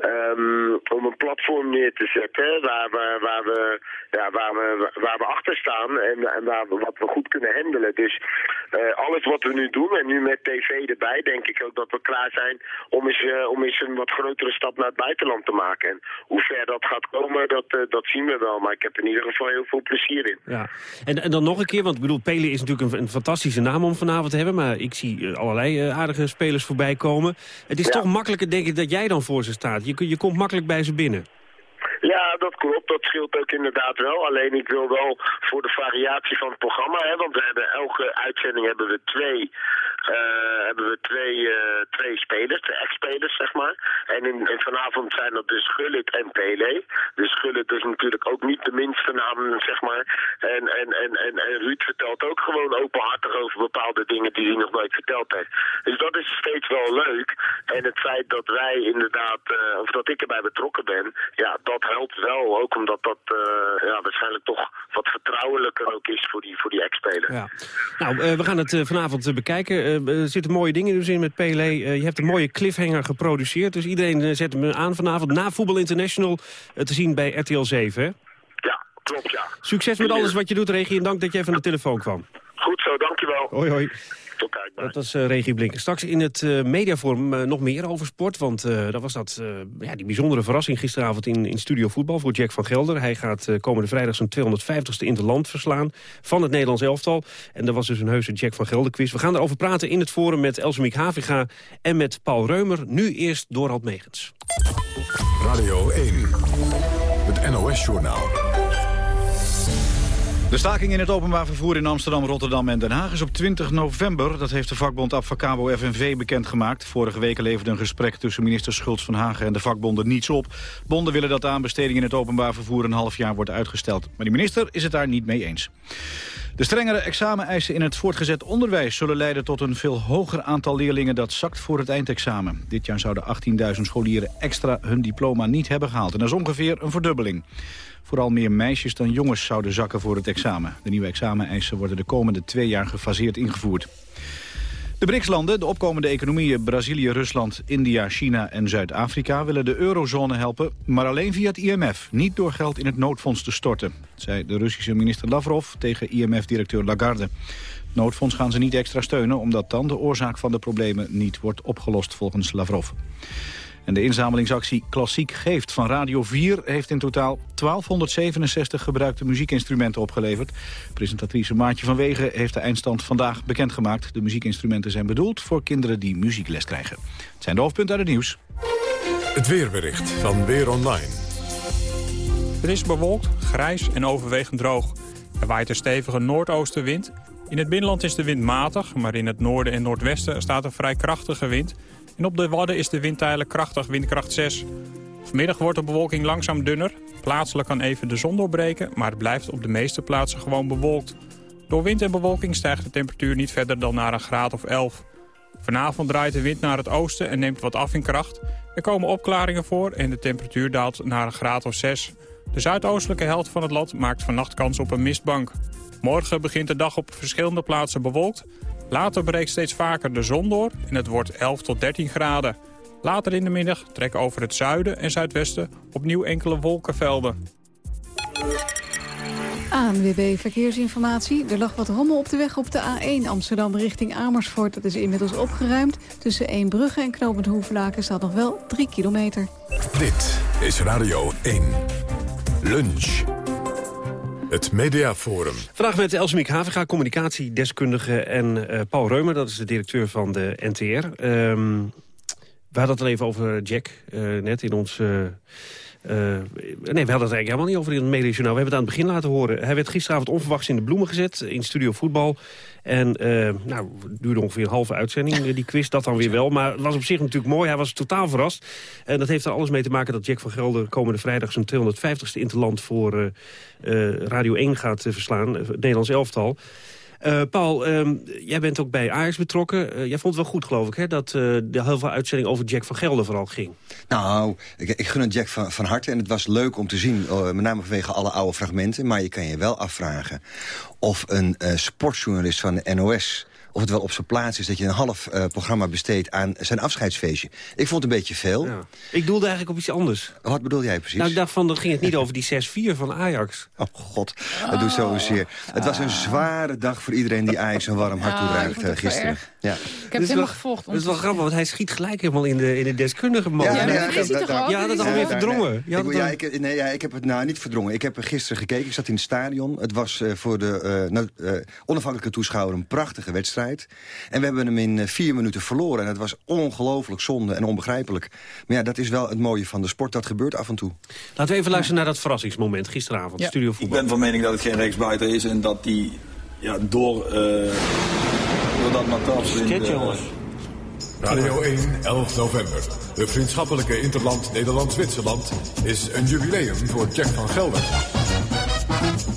um, om een platform neer te zetten waar we, waar we, ja, waar we, waar we achter staan en, en waar we, wat we goed kunnen handelen. Dus uh, alles wat we nu doen en nu met tv erbij, denk ik ook dat we klaar zijn om eens, om eens een wat grotere stap naar het buitenland te maken. En hoe ver dat gaat komen, dat, dat zien we wel. Maar ik heb in ieder geval heel veel plezier in. Ja. En, en dan nog een keer, want ik bedoel, Pele is natuurlijk een, een fantastische naam om vanavond te hebben. Maar ik zie allerlei aardige spelers voorbij komen. Het is ja. toch makkelijker, denk ik, dat jij dan voor ze staat. Je, je komt makkelijk bij ze binnen. Ja, dat klopt. Dat scheelt ook inderdaad wel. Alleen ik wil wel voor de variatie van het programma, hè, want we hebben elke uitzending hebben we twee, hebben we twee, uh, twee spelers, twee ex-spelers zeg maar. En, in, vanavond zijn dat dus Gullit en Pele. Dus Gullit is natuurlijk ook niet de minste naam, zeg maar. En, en, en, en, en Ruud vertelt ook gewoon openhartig over bepaalde dingen die hij nog nooit verteld heeft. Dus dat is steeds wel leuk. En het feit dat wij inderdaad, uh, of dat ik erbij betrokken ben, ja, dat helpt wel. Ook omdat dat ja, waarschijnlijk toch wat vertrouwelijker ook is voor die, voor die ex-speler. Ja. Nou, we gaan het vanavond bekijken. Er zitten mooie dingen dus in met Pele. je hebt een mooie cliffhanger geproduceerd. Dus iedereen zet hem aan vanavond na Voetbal International te zien bij RTL 7, hè? Ja, klopt, ja. Succes met alles wat je doet, Regie. En dank dat jij van de telefoon kwam. Goed zo, dankjewel. Hoi, hoi. Tot Dat was uh, Regie Blinken. Straks in het uh, mediaforum uh, nog meer over sport. Want uh, dat was dat, ja, die bijzondere verrassing gisteravond in, in Studio Voetbal voor Jack van Gelder. Hij gaat komende vrijdag zijn 250ste in het land verslaan van het Nederlands elftal. En dat was dus een heuse Jack van Gelder quiz. We gaan erover praten in het forum met Elsemiek Haviga en met Paul Reumer. Nu eerst Dorald Megens. Radio 1, het NOS-journaal. De staking in het openbaar vervoer in Amsterdam, Rotterdam en Den Haag is op 20 november. Dat heeft de vakbond Abfacabo FNV bekendgemaakt. Vorige week leverde een gesprek tussen minister Schultz van Hagen en de vakbonden niets op. Bonden willen dat de aanbesteding in het openbaar vervoer een half jaar wordt uitgesteld. Maar de minister is het daar niet mee eens. De strengere exameneisen in het voortgezet onderwijs zullen leiden tot een veel hoger aantal leerlingen dat zakt voor het eindexamen. Dit jaar zouden 18.000 scholieren extra hun diploma niet hebben gehaald. En dat is ongeveer een verdubbeling. Vooral meer meisjes dan jongens zouden zakken voor het examen. De nieuwe exameneisen worden de komende twee jaar gefaseerd ingevoerd. De BRICS-landen, de opkomende economieën Brazilië, Rusland, India, China en Zuid-Afrika... willen de eurozone helpen, maar alleen via het IMF. Niet door geld in het noodfonds te storten, zei de Russische minister Lavrov tegen IMF-directeur Lagarde. Het noodfonds gaan ze niet extra steunen... omdat dan de oorzaak van de problemen niet wordt opgelost volgens Lavrov. En de inzamelingsactie Klassiek Geeft van Radio 4 heeft in totaal 1267 gebruikte muziekinstrumenten opgeleverd. Presentatrice Maartje van Wegen heeft de eindstand vandaag bekendgemaakt. De muziekinstrumenten zijn bedoeld voor kinderen die muziekles krijgen. Het zijn de hoofdpunten uit het nieuws. Het weerbericht van Weer Online. Het is bewolkt, grijs en overwegend droog. Er waait een stevige noordoostenwind. In het binnenland is de wind matig, maar in het noorden en noordwesten staat een vrij krachtige wind... En op de Wadden is de wind tijdelijk krachtig, windkracht 6. Vanmiddag wordt de bewolking langzaam dunner. Plaatselijk kan even de zon doorbreken, maar het blijft op de meeste plaatsen gewoon bewolkt. Door wind en bewolking stijgt de temperatuur niet verder dan naar een graad of 11. Vanavond draait de wind naar het oosten en neemt wat af in kracht. Er komen opklaringen voor en de temperatuur daalt naar een graad of 6. De zuidoostelijke helft van het land maakt vannacht kans op een mistbank. Morgen begint de dag op verschillende plaatsen bewolkt. Later breekt steeds vaker de zon door en het wordt 11 tot 13 graden. Later in de middag trekken over het zuiden en zuidwesten opnieuw enkele wolkenvelden. ANWB Verkeersinformatie. Er lag wat rommel op de weg op de A1 Amsterdam richting Amersfoort. Dat is inmiddels opgeruimd. Tussen Eembrugge en Knopend Hoeflaken staat nog wel 3 kilometer. Dit is Radio 1. Lunch. Het Mediaforum. Vandaag met Elsemiek Haviga, communicatiedeskundige... en uh, Paul Reumer, dat is de directeur van de NTR. Um, ehm, we hadden het al even over Jack, uh, net in ons... Uh, uh, nee, we hadden het eigenlijk helemaal niet over in het mediajournaal. We hebben het aan het begin laten horen. Hij werd gisteravond onverwachts in de bloemen gezet in Studio Voetbal. En uh, nou, het duurde ongeveer een halve uitzending, eh, die quiz, dat dan weer wel. Maar het was op zich natuurlijk mooi, hij was totaal verrast. En dat heeft er alles mee te maken dat Jack van Gelder komende vrijdag... zijn 250ste interland voor uh, Radio 1 gaat verslaan, Nederlands elftal. Uh, Paul, uh, jij bent ook bij Ajax betrokken. Uh, jij vond het wel goed, geloof ik, hè, dat de heel veel uitzending over Jack van Gelder vooral ging. Nou, ik, ik gun het Jack van, van harte en het was leuk om te zien, met name vanwege alle oude fragmenten. Maar je kan je wel afvragen of een sportjournalist van de NOS of het wel op zijn plaats is dat je een half uh, programma besteedt aan zijn afscheidsfeestje. Ik vond het een beetje veel. Ja. Ik doelde eigenlijk op iets anders. Wat bedoel jij precies? Nou, ik dacht van, dan ging het niet over die 6-4 van Ajax. Oh god, dat doet zozeer. Het was een zware dag voor iedereen die Ajax een warm hart toedraagt uh, gisteren. Ja. Ik heb het helemaal gevolgd. Dat is wel grappig, want hij schiet gelijk helemaal in de, in de deskundige man. Ja, ja, ja, dat, dat, dat, ja, dat weer verdrongen. Nee, ik, ja, ik, nee, ja, ik heb het nou niet verdrongen. Ik heb gisteren gekeken, ik zat in het stadion. Het was uh, voor de uh, onafhankelijke toeschouwer een prachtige wedstrijd. En we hebben hem in vier minuten verloren. En het was ongelooflijk zonde en onbegrijpelijk. Maar ja, dat is wel het mooie van de sport. Dat gebeurt af en toe. Laten we even luisteren naar dat verrassingsmoment gisteravond. Studio Ik ben van mening dat het geen rechtsbuiten is. En dat die ja, door, uh, door dat matas... Skit, jongens. Radio 1, 11 november. De vriendschappelijke Interland Nederland-Zwitserland is een jubileum voor Jack van Gelder.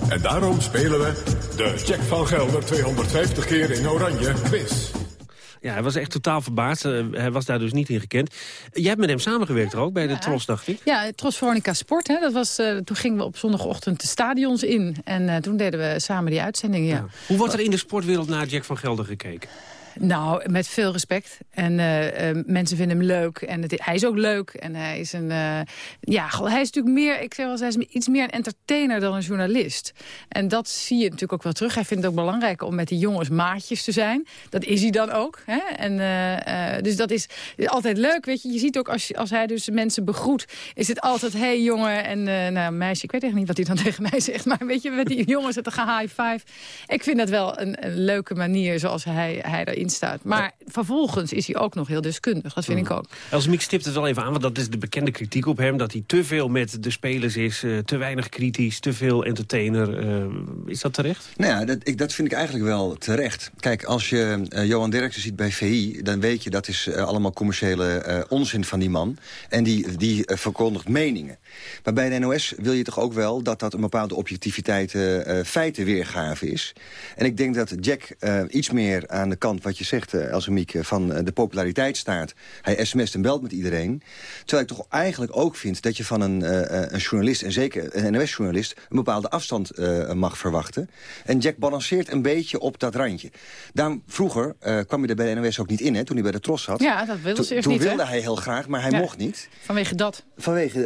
En daarom spelen we de Jack van Gelder 250 keer in oranje quiz. Ja, hij was echt totaal verbaasd. Uh, hij was daar dus niet in gekend. Jij hebt met hem samengewerkt ook bij de Tros, dacht ik? Ja, Tros Veronica Sport. Hè, dat was, uh, toen gingen we op zondagochtend de stadions in. En uh, toen deden we samen die uitzending, ja. ja. Hoe wordt er in de sportwereld naar Jack van Gelder gekeken? Nou, met veel respect. En uh, uh, mensen vinden hem leuk. En hij is ook leuk. En hij is een... Uh, ja, hij is natuurlijk meer... Ik zeg wel, hij is iets meer een entertainer dan een journalist. En dat zie je natuurlijk ook wel terug. Hij vindt het ook belangrijk om met die jongens maatjes te zijn. Dat is hij dan ook. Hè? En, dus dat is altijd leuk, weet je. Je ziet ook als, als hij dus mensen begroet... is het altijd, hey jongen en nou, meisje. Ik weet echt niet wat hij dan tegen mij zegt. Maar weet je, met die jongens, het gaan high five. Ik vind dat wel een, leuke manier zoals hij, hij staat. Maar vervolgens is hij ook nog heel deskundig. Dat vind ik ook. Elsemiek stipt het wel even aan, want dat is de bekende kritiek op hem. Dat hij te veel met de spelers is, uh, te weinig kritisch, te veel entertainer. Uh, is dat terecht? Nou ja, dat, ik, dat vind ik eigenlijk wel terecht. Kijk, als je uh, Johan Derksen ziet bij VI... dan weet je dat is allemaal commerciële onzin van die man. En die, die verkondigt meningen. Maar bij de NOS wil je toch ook wel dat dat een bepaalde objectiviteit feitenweergave is. En ik denk dat Jack iets meer aan de kant wat je zegt, uh, Elsemiek, van de populariteit staat. Hij sms't en belt met iedereen. Terwijl ik toch eigenlijk ook vind dat je van een, een journalist... en zeker een NOS-journalist een bepaalde afstand mag verwachten. En Jack balanceert een beetje op dat randje. Daarom, vroeger kwam hij er bij de NOS ook niet in, hè, toen hij bij de Tros zat. Ja, dat wilde ze Toen niet, wilde hij heel graag, maar hij ja. mocht niet. Vanwege dat? Vanwege,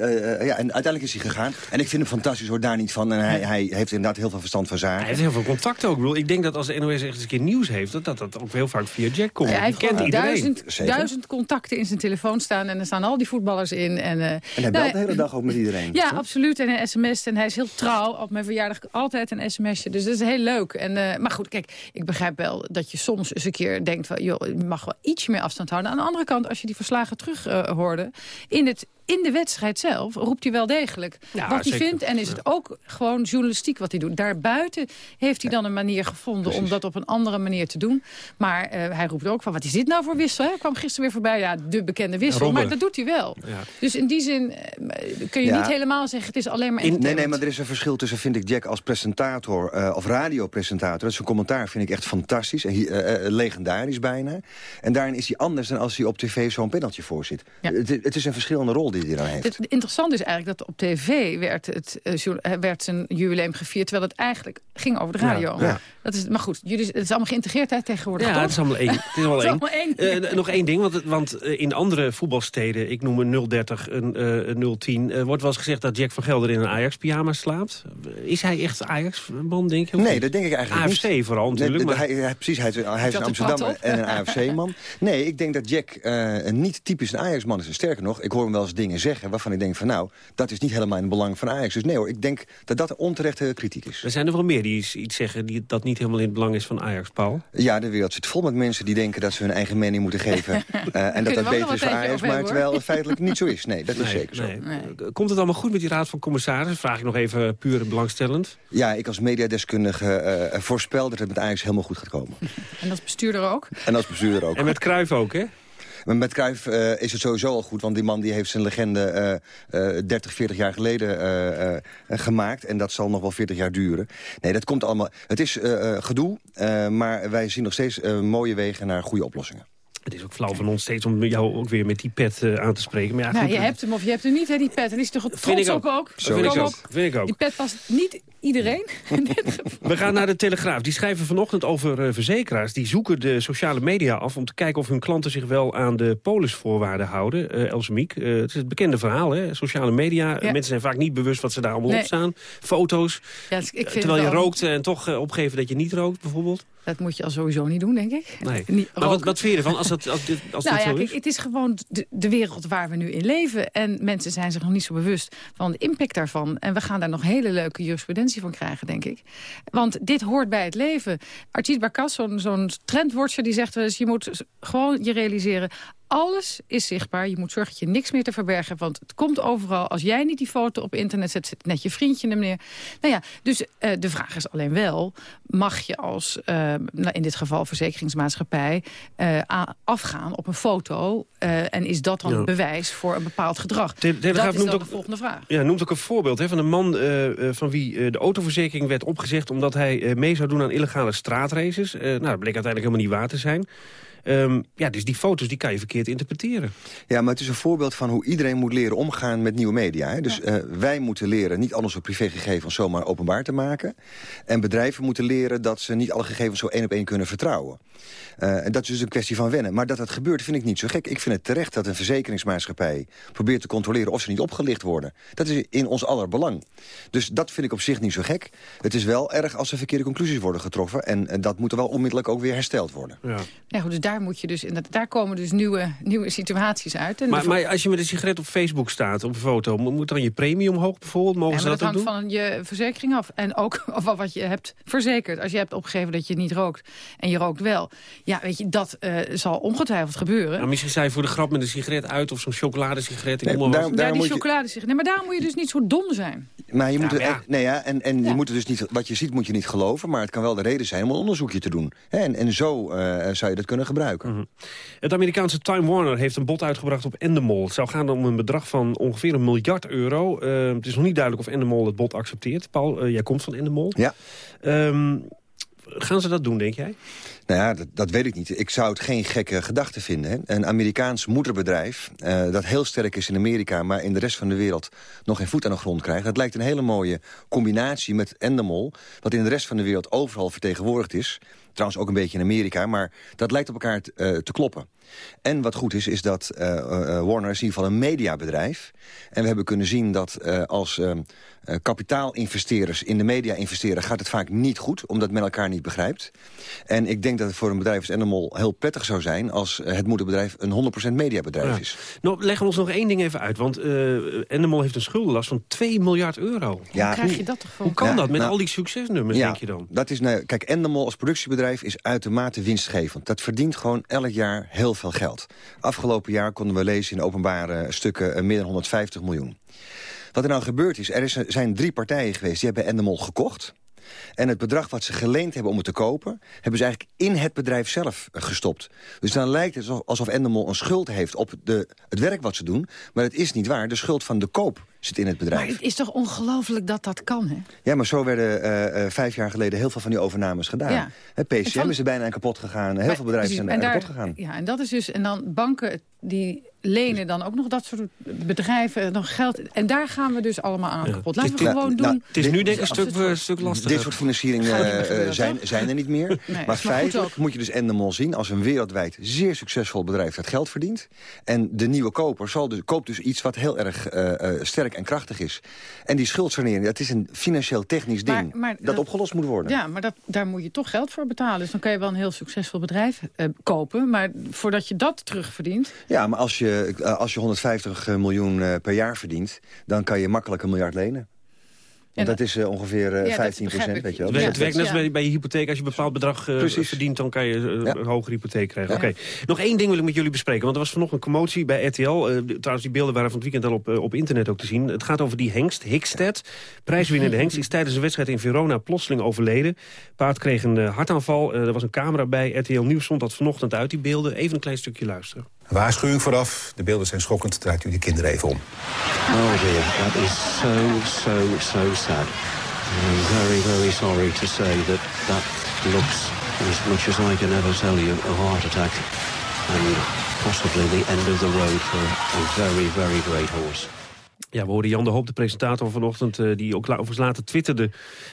ja, en uiteindelijk is hij gegaan. En ik vind hem fantastisch, hoor, daar niet van. En hij, hij heeft inderdaad heel veel verstand van zaken. Hij heeft heel veel contact ook. Ik, bedoel, ik denk dat als de NOS echt eens een keer nieuws heeft... dat dat, dat ook heel vaak via Jack komt. Ja, hij Die kent iedereen. duizend, duizend contacten in zijn telefoon staan... en er staan al die voetballers in. En, uh, en hij belt de hele dag ook met iedereen. Ja, toch? absoluut. En hij sms't en hij is heel trouw. Op mijn verjaardag altijd een sms'je. Dus dat is heel leuk. En, uh, maar goed, kijk, ik begrijp wel dat je soms eens een keer denkt... Van, joh, je mag wel iets meer afstand houden. Aan de andere kant, als je die verslagen terug uh, hoorde... in het in de wedstrijd zelf roept hij wel degelijk ja, wat hij zeker. vindt. En is het ook gewoon journalistiek wat hij doet. Daarbuiten heeft hij dan een manier gevonden Precies. om dat op een andere manier te doen. Maar uh, hij roept ook van, wat is dit nou voor wissel? Hij kwam gisteren weer voorbij, ja, de bekende wissel. Robben. Maar dat doet hij wel. Ja. Dus in die zin uh, kun je Ja. niet helemaal zeggen, het is alleen maar... In, nee, nee, maar er is een verschil tussen, vind ik, Jack als presentator uh, of radiopresentator. Dat is een commentaar, vind ik echt fantastisch. Uh, legendarisch bijna. En daarin is hij anders dan als hij op tv zo'n paneltje voor zit. Ja. Het, het is een verschillende rol die hij dan heeft. Het interessante is eigenlijk dat op tv werd, het, uh, werd zijn jubileum gevierd... terwijl het eigenlijk ging over de radio. Ja, ja. Dat is, maar goed, jullie, het is allemaal geïntegreerd hè, tegenwoordig, Ja, toch? het is allemaal één. Het is allemaal Het is één. allemaal één. Uh, nog één ding, want, want in andere voetbalsteden, ik noem een 030, een uh, 010... wordt wel eens gezegd dat Jack van Gelder in een Ajax-pyjama slaapt. Is hij echt Ajax-man, denk je? Nee, dat denk ik eigenlijk AFC niet. vooral natuurlijk. Nee, maar... hij, hij, precies, hij, hij is een Amsterdam en een AFC-man. Nee, ik denk dat Jack niet typisch een Ajax-man is. Sterker nog, ik hoor hem wel eens dingen zeggen waarvan ik denk van... nou, dat is niet helemaal in het belang van Ajax. Dus nee hoor, ik denk dat dat onterechte kritiek is. Er zijn er wel meer die iets zeggen die dat niet helemaal in het belang is van Ajax, Paul. Ja, de wereld zit vol met mensen die denken dat ze hun eigen mening moeten geven. uh, en dat dat beter is voor Ajax, maar terwijl het feitelijk niet zo is. Nee, dat is zeker nee. zo. Nee. Komt het allemaal goed met die raad van commissarissen? Vraag ik nog even puur belangstellend. Ja, ik als mediadeskundige uh, voorspel dat het met Ajax helemaal goed gaat komen. En als bestuurder ook? En als bestuurder ook. En met Cruijff ook, hè? Maar met Cruijff uh, is het sowieso al goed, want die man die heeft zijn legende uh, uh, 30, 40 jaar geleden uh, gemaakt. En dat zal nog wel 40 jaar duren. Nee, dat komt allemaal... Het is gedoe, maar wij zien nog steeds mooie wegen naar goede oplossingen. Het is ook flauw van ons steeds om jou ook weer met die pet uh, aan te spreken. Maar ja, nou, goed, je hebt hem of je hebt hem niet, hè, die pet. En is toch trots ook. op ook? Zo vind, ik ook. vind ik ook. Die pet past niet iedereen. We gaan naar de Telegraaf. Die schrijven vanochtend over uh, verzekeraars. Die zoeken de sociale media af om te kijken of hun klanten zich wel aan de polisvoorwaarden houden. Uh, Elsemiek, uh, het is het bekende verhaal, hè? Sociale media. Ja. Mensen zijn vaak niet bewust wat ze daar allemaal nee. op staan. Foto's. Ja, dus ik terwijl je rookt en toch opgeven dat je niet rookt, bijvoorbeeld. Dat moet je al sowieso niet doen, denk ik. Nee. Niet maar wat, wat vind je ervan als, dat, als dit, als nou dit ja, zo kijk, is? Het is gewoon de, de, wereld waar we nu in leven. En mensen zijn zich nog niet zo bewust van de impact daarvan. En we gaan daar nog hele leuke jurisprudentie van krijgen, denk ik. Want dit hoort bij het leven. Artiest Barkas, zo'n zo'n trendwatcher, die zegt wel eens... je moet gewoon je realiseren alles is zichtbaar. Je moet zorgen dat je niks meer te verbergen Want het komt overal. Als jij niet die foto op internet zet, zet net je vriendje hem neer. Nou ja, dus uh, de vraag is alleen wel... mag je als, uh, in dit geval verzekeringsmaatschappij... Uh, afgaan op een foto... en is dat dan ja. bewijs voor een bepaald gedrag? De, de, dat is dan ook, de volgende vraag. Ja, noemt ook een voorbeeld hè, van een man van wie de autoverzekering werd opgezegd... omdat hij mee zou doen aan illegale straatraces. nou, dat bleek uiteindelijk helemaal niet waar te zijn. Ehm, ja, dus die foto's die kan je verkeerd interpreteren. Ja, maar het is een voorbeeld van hoe iedereen moet leren omgaan met nieuwe media. Hè? Dus eh, wij moeten leren niet al onze privégegevens zomaar openbaar te maken. En bedrijven moeten leren dat ze niet alle gegevens zo één op één kunnen vertrouwen. Uh, en dat is dus een kwestie van wennen. Maar dat dat gebeurt vind ik niet zo gek. Ik vind het terecht dat een verzekeringsmaatschappij probeert te controleren of ze niet opgelicht worden. Dat is in ons aller belang. Dus dat vind ik op zich niet zo gek. Het is wel erg als er verkeerde conclusies worden getroffen. En, en dat moet er wel onmiddellijk ook weer hersteld worden. Ja. Ja, goed, dus daar, moet je dus, daar komen dus nieuwe, nieuwe situaties uit. En maar, maar als je met een sigaret op Facebook staat, op een foto... moet dan je premie omhoog bijvoorbeeld? Mogen ja, ze dat, dat hangt doen? van je verzekering af. En ook of wat je hebt verzekerd. Als je hebt opgegeven dat je niet rookt en je rookt wel. Ja, weet je, dat uh, zal ongetwijfeld gebeuren. Nou, misschien zei je voor de grap met een sigaret uit... of zo'n chocoladesigaret. Nee, daar, daar, ja, die chocoladesigaret. Nee, maar daar moet je dus niet zo dom zijn. Maar je moet ja, nee, ja, en, en je moet dus niet, wat je ziet moet je niet geloven... maar het kan wel de reden zijn om een onderzoekje te doen. En, en zo uh, zou je dat kunnen gebruiken. Mm -hmm. Het Amerikaanse Time Warner heeft een bod uitgebracht op Endemol. Het zou gaan om een bedrag van ongeveer een miljard euro. Uh, het is nog niet duidelijk of Endemol het bod accepteert. Paul, uh, jij komt van Endemol. Ja. Um, gaan ze dat doen, denk jij? Nou ja, dat, dat, weet ik niet. Ik zou het geen gekke gedachte vinden. Hè? Een Amerikaans moederbedrijf uh, dat heel sterk is in Amerika... maar in de rest van de wereld nog geen voet aan de grond krijgt. Dat lijkt een hele mooie combinatie met Endemol... wat in de rest van de wereld overal vertegenwoordigd is. Trouwens ook een beetje in Amerika, maar dat lijkt op elkaar uh, te kloppen. En wat goed is, is dat uh, uh, Warner is in ieder geval een mediabedrijf. En we hebben kunnen zien dat als kapitaalinvesteerders in de media investeren... gaat het vaak niet goed, omdat men elkaar niet begrijpt. En ik denk dat het voor een bedrijf als Endemol heel prettig zou zijn... als het moederbedrijf een 100% mediabedrijf ja. is. Nou, leggen we ons nog één ding even uit. Want Endemol heeft een schuldenlast van 2 miljard euro. Ja, hoe krijg je dat toch voor? Hoe kan ja, dat met nou, al die succesnummers, ja, denk je dan? Dat is, nou, kijk, Endemol als productiebedrijf is uitermate winstgevend. Dat verdient gewoon elk jaar heel veel geld. Afgelopen jaar konden we lezen in openbare stukken meer dan 150 miljoen. Wat er nou gebeurd is, er is, zijn drie partijen geweest... die hebben Endemol gekocht. En het bedrag wat ze geleend hebben om het te kopen... hebben ze eigenlijk in het bedrijf zelf gestopt. Dus dan lijkt het alsof Endemol een schuld heeft op de, het werk wat ze doen. Maar dat is niet waar. De schuld van de koop zit in het bedrijf. Maar het is toch ongelooflijk dat dat kan, hè? Ja, maar zo werden uh, uh, vijf jaar geleden heel veel van die overnames gedaan. Ja. Het PCM van... is er bijna aan kapot gegaan. Heel maar, veel bedrijven zijn er daar, kapot gegaan. Ja, en dat is dus... En dan banken die lenen dan ook nog dat soort bedrijven nog geld. En daar gaan we dus allemaal aan kapot. Laten we gewoon doen. Nou, het is nu denk ik een stuk, uh, stuk lastiger. Dit soort financieringen uh, zijn, zijn er niet meer. Nee, maar feitelijk moet je dus Endemol zien als een wereldwijd zeer succesvol bedrijf dat geld verdient. En de nieuwe koper zal dus, koopt dus iets wat heel erg uh, sterk en krachtig is. En die schuldsanering, dat is een financieel technisch ding maar, maar dat, dat, opgelost moet worden. Ja, maar dat, daar moet je toch geld voor betalen. Dus dan kan je wel een heel succesvol bedrijf kopen. Maar voordat je dat terugverdient... Ja, maar als je, als je 150 miljoen per jaar verdient... dan kan je makkelijk een miljard lenen. Want dat is uh, ongeveer uh, ja, 15 procent, weet je wel. Het werkt, net als bij, bij je hypotheek. Als je een bepaald bedrag uh, verdient, dan kan je een hogere hypotheek krijgen. Oké. Nog één ding wil ik met jullie bespreken. Want er was vanochtend een commotie bij RTL. trouwens, die beelden waren van het weekend al op, op internet ook te zien. Het gaat over die hengst, Hickstead. Prijswinnende hengst is tijdens een wedstrijd in Verona plotseling overleden. Paard kreeg een hartaanval. er was een camera bij. RTL Nieuws stond dat vanochtend uit, die beelden. Even een klein stukje luisteren. Een waarschuwing vooraf. De beelden zijn schokkend. Draait u de kinderen even om. Oh dear, that is so, so, so sad. I'm very, very sorry to say that that looks, as much as I can ever tell you, a heart attack. And possibly the end of the road for a very, very great horse. Ja, we hoorden Jan de Hoop, de presentator vanochtend, uh, die ook overigens later twitterde.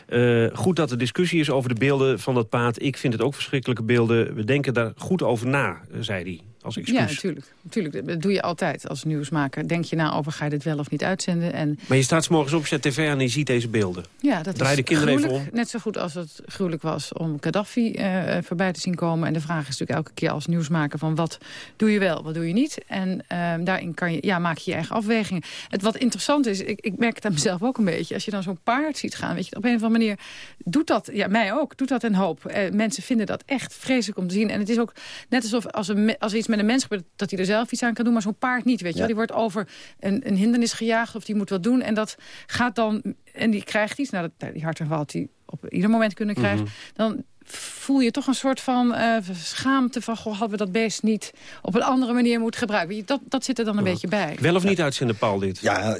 Uh, goed dat er discussie is over de beelden van dat paard. Ik vind het ook verschrikkelijke beelden. We denken daar goed over na, uh, zei hij. Als excuus. Ja, natuurlijk, natuurlijk. Dat doe je altijd als nieuwsmaker. Denk je na over, ga je dit wel of niet uitzenden? En... Maar je staat s morgens op, je tv aan en je ziet deze beelden. Ja, dat Draai is de kinderen even om. Net zo goed als het gruwelijk was om Gaddafi uh, voorbij te zien komen. En de vraag is natuurlijk elke keer als nieuwsmaker van wat doe je wel, wat doe je niet? En uh, daarin kan je, ja, maak je je eigen afwegingen. Het wat interessant is, ik, ik merk het aan mezelf ook een beetje. Als je dan zo'n paard ziet gaan, weet je, op een of andere manier doet dat, ja, mij ook, doet dat een hoop. Uh, mensen vinden dat echt vreselijk om te zien. En het is ook net alsof als, een, als iets met een mens gebeurt, dat hij er zelf iets aan kan doen, maar zo'n paard niet, weet je wel. Die wordt over een, een hindernis gejaagd of die moet wat doen. En dat gaat dan, en die krijgt iets, nou, dat, die hartaanval had hij op ieder moment kunnen krijgen. Mm -hmm. Dan voel je toch een soort van uh, schaamte van... goh, hadden we dat beest niet op een andere manier moeten gebruiken. Dat, dat zit er dan een beetje bij. Wel of niet uitzenden, Paul, dit? Ja,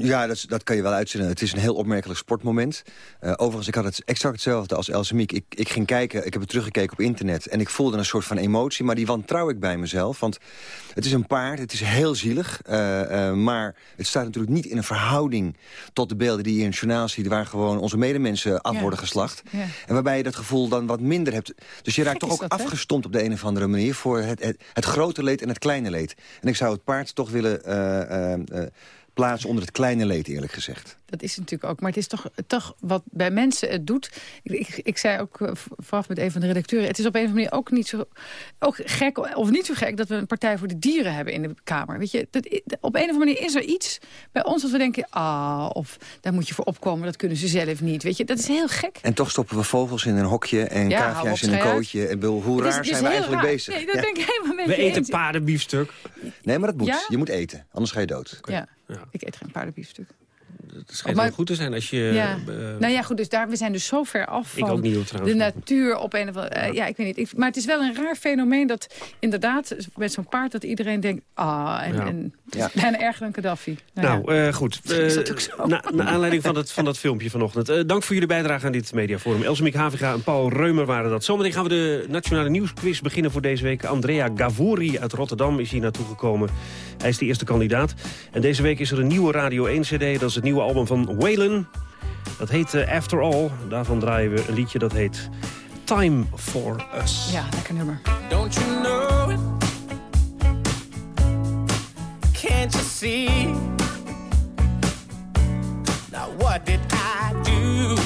ja dat, dat kan je wel uitzenden. Het is een heel opmerkelijk sportmoment. Uh, overigens, ik had het exact hetzelfde als Elsemiek. Ik, ik ging kijken, ik heb het teruggekeken op internet... en ik voelde een soort van emotie, maar die wantrouw ik bij mezelf. Want het is een paard, het is heel zielig... Uh, maar het staat natuurlijk niet in een verhouding tot de beelden die je in het journaal ziet... waar gewoon onze medemensen af worden geslacht. Ja. En waarbij je dat gevoel dan wat minder hebt. Dus je raakt toch ook afgestompt op de een of andere manier... voor het, het, het, grote leed en het kleine leed. En ik zou het paard toch willen uh, uh, plaatsen onder het kleine leed, eerlijk gezegd. Dat is natuurlijk ook. Maar het is toch, toch wat bij mensen het doet. Ik, ik, ik zei ook uh, vooraf met een van de redacteuren... het is op een of andere manier ook niet zo ook gek of niet zo gek... dat we een partij voor de dieren hebben in de Kamer. Weet je, dat, op een of andere manier is er iets bij ons dat we denken... ah, of daar moet je voor opkomen, dat kunnen ze zelf niet. Weet je, dat is heel gek. En toch stoppen we vogels in een hokje en ja, cavia's in een kootje. En hoe raar zijn we eigenlijk bezig? Nee, dat ben ik helemaal mee We eten paardenbiefstuk. Nee, maar dat moet. Je moet eten, anders ga je dood. Ja. Ja. Ik eet geen paardenbiefstuk het schijnt wel goed te zijn als je... Ja. Uh, nou ja, goed, dus daar, we zijn dus zo ver af van niet, de natuur op een of andere... Uh, ja, ik weet niet. Ik, maar het is wel een raar fenomeen dat inderdaad met zo'n paard... dat iedereen denkt, ah, en, ja. en ja. bijna erger dan Gaddafi. Nou, nou ja. uh, goed. Na, naar aanleiding van, het, van dat filmpje vanochtend. dank voor jullie bijdrage aan dit mediaforum. Elsemiek Haviga en Paul Reumer waren dat. Zometeen gaan we de Nationale Nieuwsquiz beginnen voor deze week. Andrea Gavouri uit Rotterdam is hier naartoe gekomen. Hij is de eerste kandidaat. En deze week is er een nieuwe Radio 1-cd. Dat is het nieuwe album van Waylon. Dat heet uh, After All. Daarvan draaien we een liedje dat heet Time for Us. Ja, lekker nummer. Don't you know it? Can't you see? Now what did I do?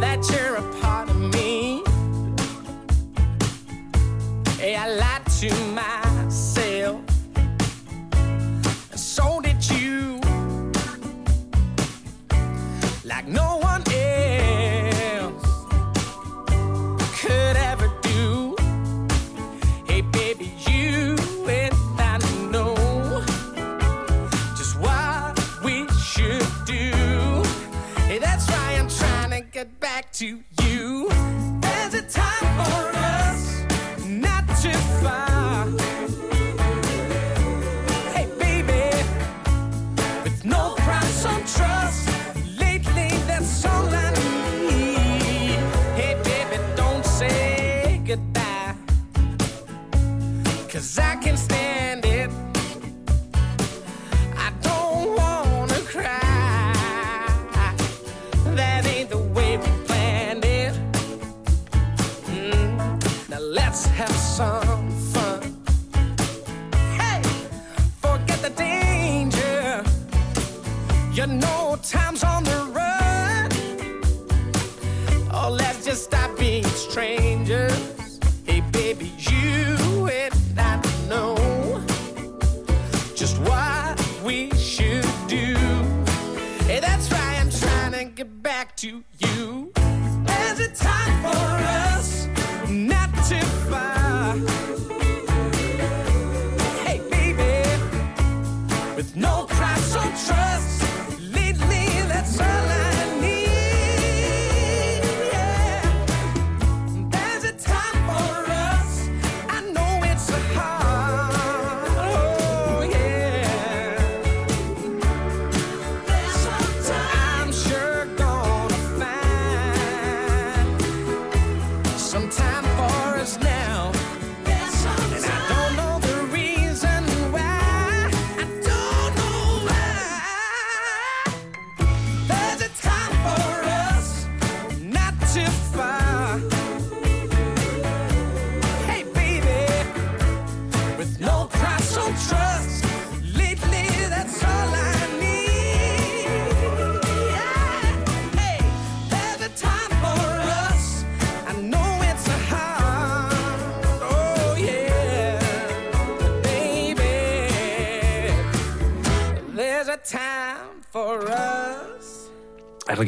That you're a part of me. Hey, I lied to myself. Like no one else could ever do. Hey, baby, you and I know just what we should do. Hey, that's why I'm trying to get back to you. There's a time for just stop being strangers. Hey, baby, you and I know just what we should do. Hey, that's why I'm trying to get back to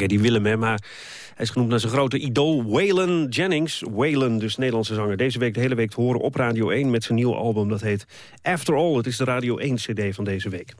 Die Willem, hè, maar hij is genoemd naar zijn grote idool Waylon Jennings. Waylon, dus Nederlandse zanger. Deze week de hele week te horen op Radio 1 met zijn nieuwe album. Dat heet After All. Het is de Radio 1 cd van deze week.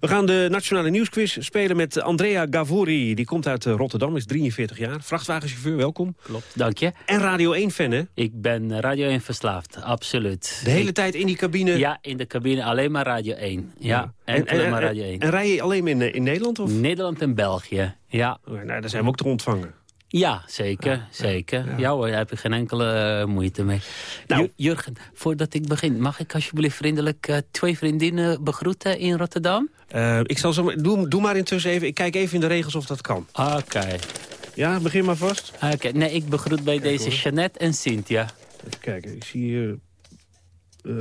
We gaan de Nationale Nieuwsquiz spelen met Andrea Gavouri. Die komt uit eh, Rotterdam, is 43 jaar. Vrachtwagenchauffeur, welkom. Klopt, dank je. En Radio 1-fan, hè? Ik ben Radio 1 verslaafd, absoluut. De hele Ik- tijd in die cabine? Ja, in de cabine alleen maar Radio 1. Ja, Ja. en, En- maar Radio 1. En rij je alleen in, eh, in Nederland? Of? Nederland en België, ja. nou, daar zijn we ook te ontvangen. Ja, zeker, zeker. Ja, hoor, daar heb je geen enkele eh, moeite mee. Nou. Ju- Jurgen, voordat ik begin, mag ik alsjeblieft vriendelijk eh, twee vriendinnen begroeten in Rotterdam? Eh, ik zal zo, maar- doe, doe maar intussen even, ik kijk even in de regels of dat kan. Oké. Ja, begin maar vast. Oké, nee, ik begroet bij deze hoor. Jeannette en Cynthia. Even kijken, ik zie hier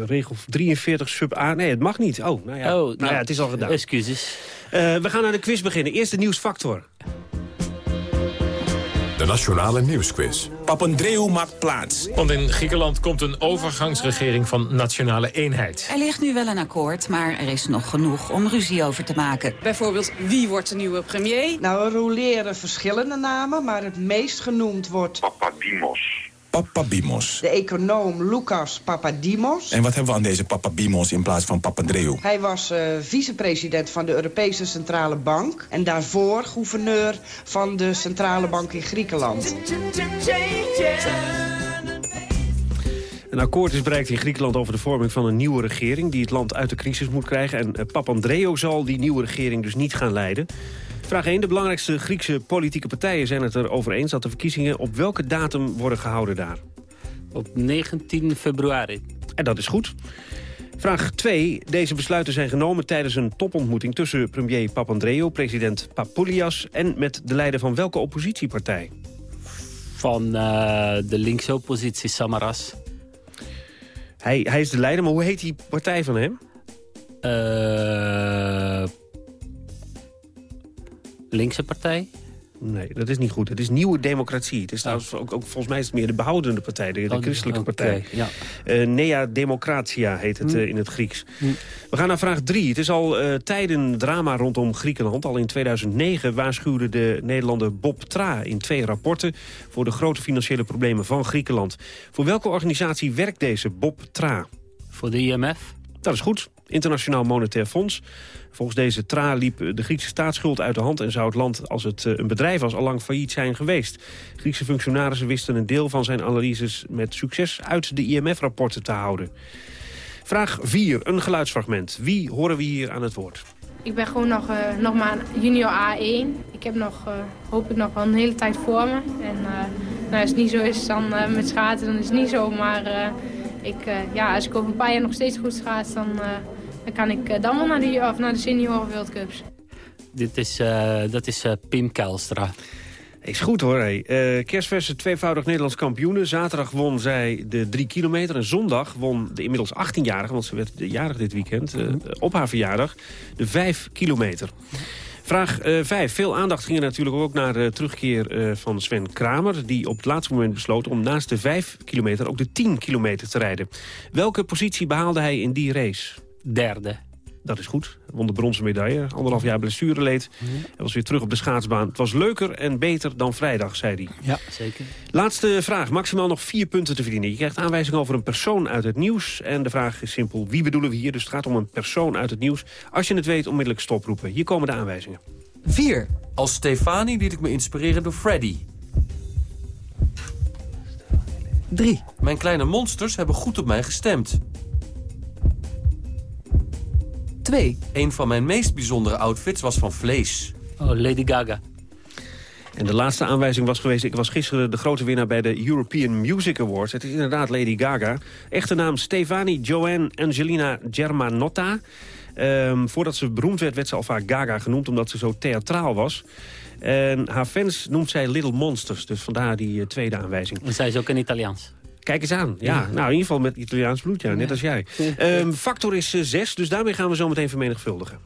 regel 43 sub A. Nee, het mag niet. Oh, nou ja, Oh, nou, nou, ja het is al gedaan. Excuses. We gaan naar de quiz beginnen. Eerst de nieuwsfactor. De Nationale Nieuwsquiz. Papandreou maakt plaats. Want in Griekenland komt een overgangsregering van nationale eenheid. Er ligt nu wel een akkoord, maar er is nog genoeg om ruzie over te maken. Bijvoorbeeld, wie wordt de nieuwe premier? Nou, er roleren verschillende namen, maar het meest genoemd wordt Papadimos. Papabimos. de econoom Lucas Papadimos. En wat hebben we aan deze Papabimos in plaats van Papandreou? Hij was eh, vicepresident van de Europese Centrale Bank... en daarvoor gouverneur van de Centrale Bank in Griekenland. Een akkoord is bereikt in Griekenland over de vorming van een nieuwe regering... die het land uit de crisis moet krijgen. En eh, Papandreou zal die nieuwe regering dus niet gaan leiden. Vraag 1. De belangrijkste Griekse politieke partijen zijn het erover eens... dat de verkiezingen op welke datum worden gehouden daar? Op 19 februari. En dat is goed. Vraag 2. Deze besluiten zijn genomen tijdens een topontmoeting... tussen premier Papandreou, president Papoulias... en met de leider van welke oppositiepartij? Van eh, de linkse oppositie, Samaras. Hij, hij is de leider, maar hoe heet die partij van hem? Eh, linkse partij? Nee, dat is niet goed. Het is Nieuwe Democratie. Het is trouwens ook, ook volgens mij is het meer de behoudende partij, de, de Oh, christelijke partij. ja. Eh, Nea Democratia heet het Hm. eh, in het Grieks. Hm. We gaan naar vraag 3. Het is al eh, tijden drama rondom Griekenland. Al in 2009 waarschuwde de Nederlander Bob Tra in twee rapporten... voor de grote financiële problemen van Griekenland. Voor welke organisatie werkt deze Bob Tra? Voor de IMF? Dat is goed. Internationaal Monetair Fonds. Volgens deze TRA liep de Griekse staatsschuld uit de hand... en zou het land, als het eh, een bedrijf was, al lang failliet zijn geweest. Griekse functionarissen wisten een deel van zijn analyses... met succes uit de IMF-rapporten te houden. Vraag 4, een geluidsfragment. Wie horen we hier aan het woord? Ik ben gewoon nog, eh, nog maar junior A1. Ik heb nog, eh, hoop ik nog wel een hele tijd voor me. En nou, als het niet zo is dan met schaatsen, dan is het niet zo. Maar ik, ja, als ik over een paar jaar nog steeds goed schaats, dan, dan kan ik eh, dan wel naar de, of naar de senioren World Cups. Dit is, eh, dat is eh, Pim Kelstra. Is goed hoor. Hey. Eh kerstverse tweevoudig Nederlands kampioenen. Zaterdag won zij de drie kilometer. En zondag won de inmiddels 18-jarige, want ze werd jarig dit weekend... eh, op haar verjaardag, de 5 kilometer. Vraag 5. Veel aandacht ging er natuurlijk ook naar de terugkeer eh, van Sven Kramer... die op het laatste moment besloot om naast de 5 kilometer ook de 10 kilometer te rijden. Welke positie behaalde hij in die race? Derde. Dat is goed. Hij won de bronzen medaille. Anderhalf jaar blessureleed. Hij was weer terug op de schaatsbaan. Het was leuker en beter dan vrijdag, zei hij. Ja, zeker. Laatste vraag. Maximaal nog vier punten te verdienen. Je krijgt aanwijzing over een persoon uit het nieuws. En de vraag is simpel. Wie bedoelen we hier? Dus het gaat om een persoon uit het nieuws. Als je het weet, onmiddellijk stoproepen. Hier komen de aanwijzingen. 4. Als Stefani liet ik me inspireren door Freddy. 3. Mijn kleine monsters hebben goed op mij gestemd. 2. Een van mijn meest bijzondere outfits was van vlees. Oh, Lady Gaga. En de laatste aanwijzing was geweest... ik was gisteren de grote winnaar bij de European Music Awards. Het is inderdaad Lady Gaga. Echte naam Stefani Joanne Angelina Germanotta. Ehm, voordat ze beroemd werd, werd ze al vaak Gaga genoemd... omdat ze zo theatraal was. En haar fans noemt zij Little Monsters. Dus vandaar die eh, tweede aanwijzing. En zij is ook in Italiaans. Kijk eens aan. Ja, nou in ieder geval met Italiaans bloed, ja, net als jij. Ehm, factor is 6, dus daarmee gaan we zo meteen vermenigvuldigen.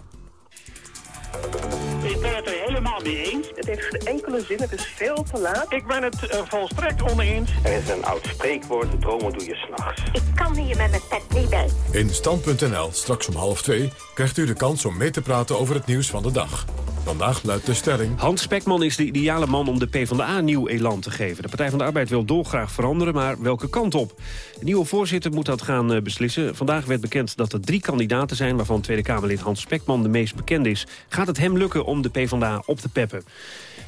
Helemaal mee eens. Het heeft geen enkele zin, het is veel te laat. Ik ben het uh, volstrekt oneens. Er is een oud spreekwoord, dromen doe je s'nachts. Ik kan hier met mijn pet niet bij. In Stand.nl, straks om half twee, krijgt u de kans om mee te praten over het nieuws van de dag. Vandaag luidt de stelling... Hans Spekman is de ideale man om de PvdA nieuw elan te geven. De Partij van de Arbeid wil dolgraag veranderen, maar welke kant op? De nieuwe voorzitter moet dat gaan eh, beslissen. Vandaag werd bekend dat er drie kandidaten zijn... waarvan Tweede Kamerlid Hans Spekman de meest bekend is. Gaat het hem lukken om de PvdA op te peppen?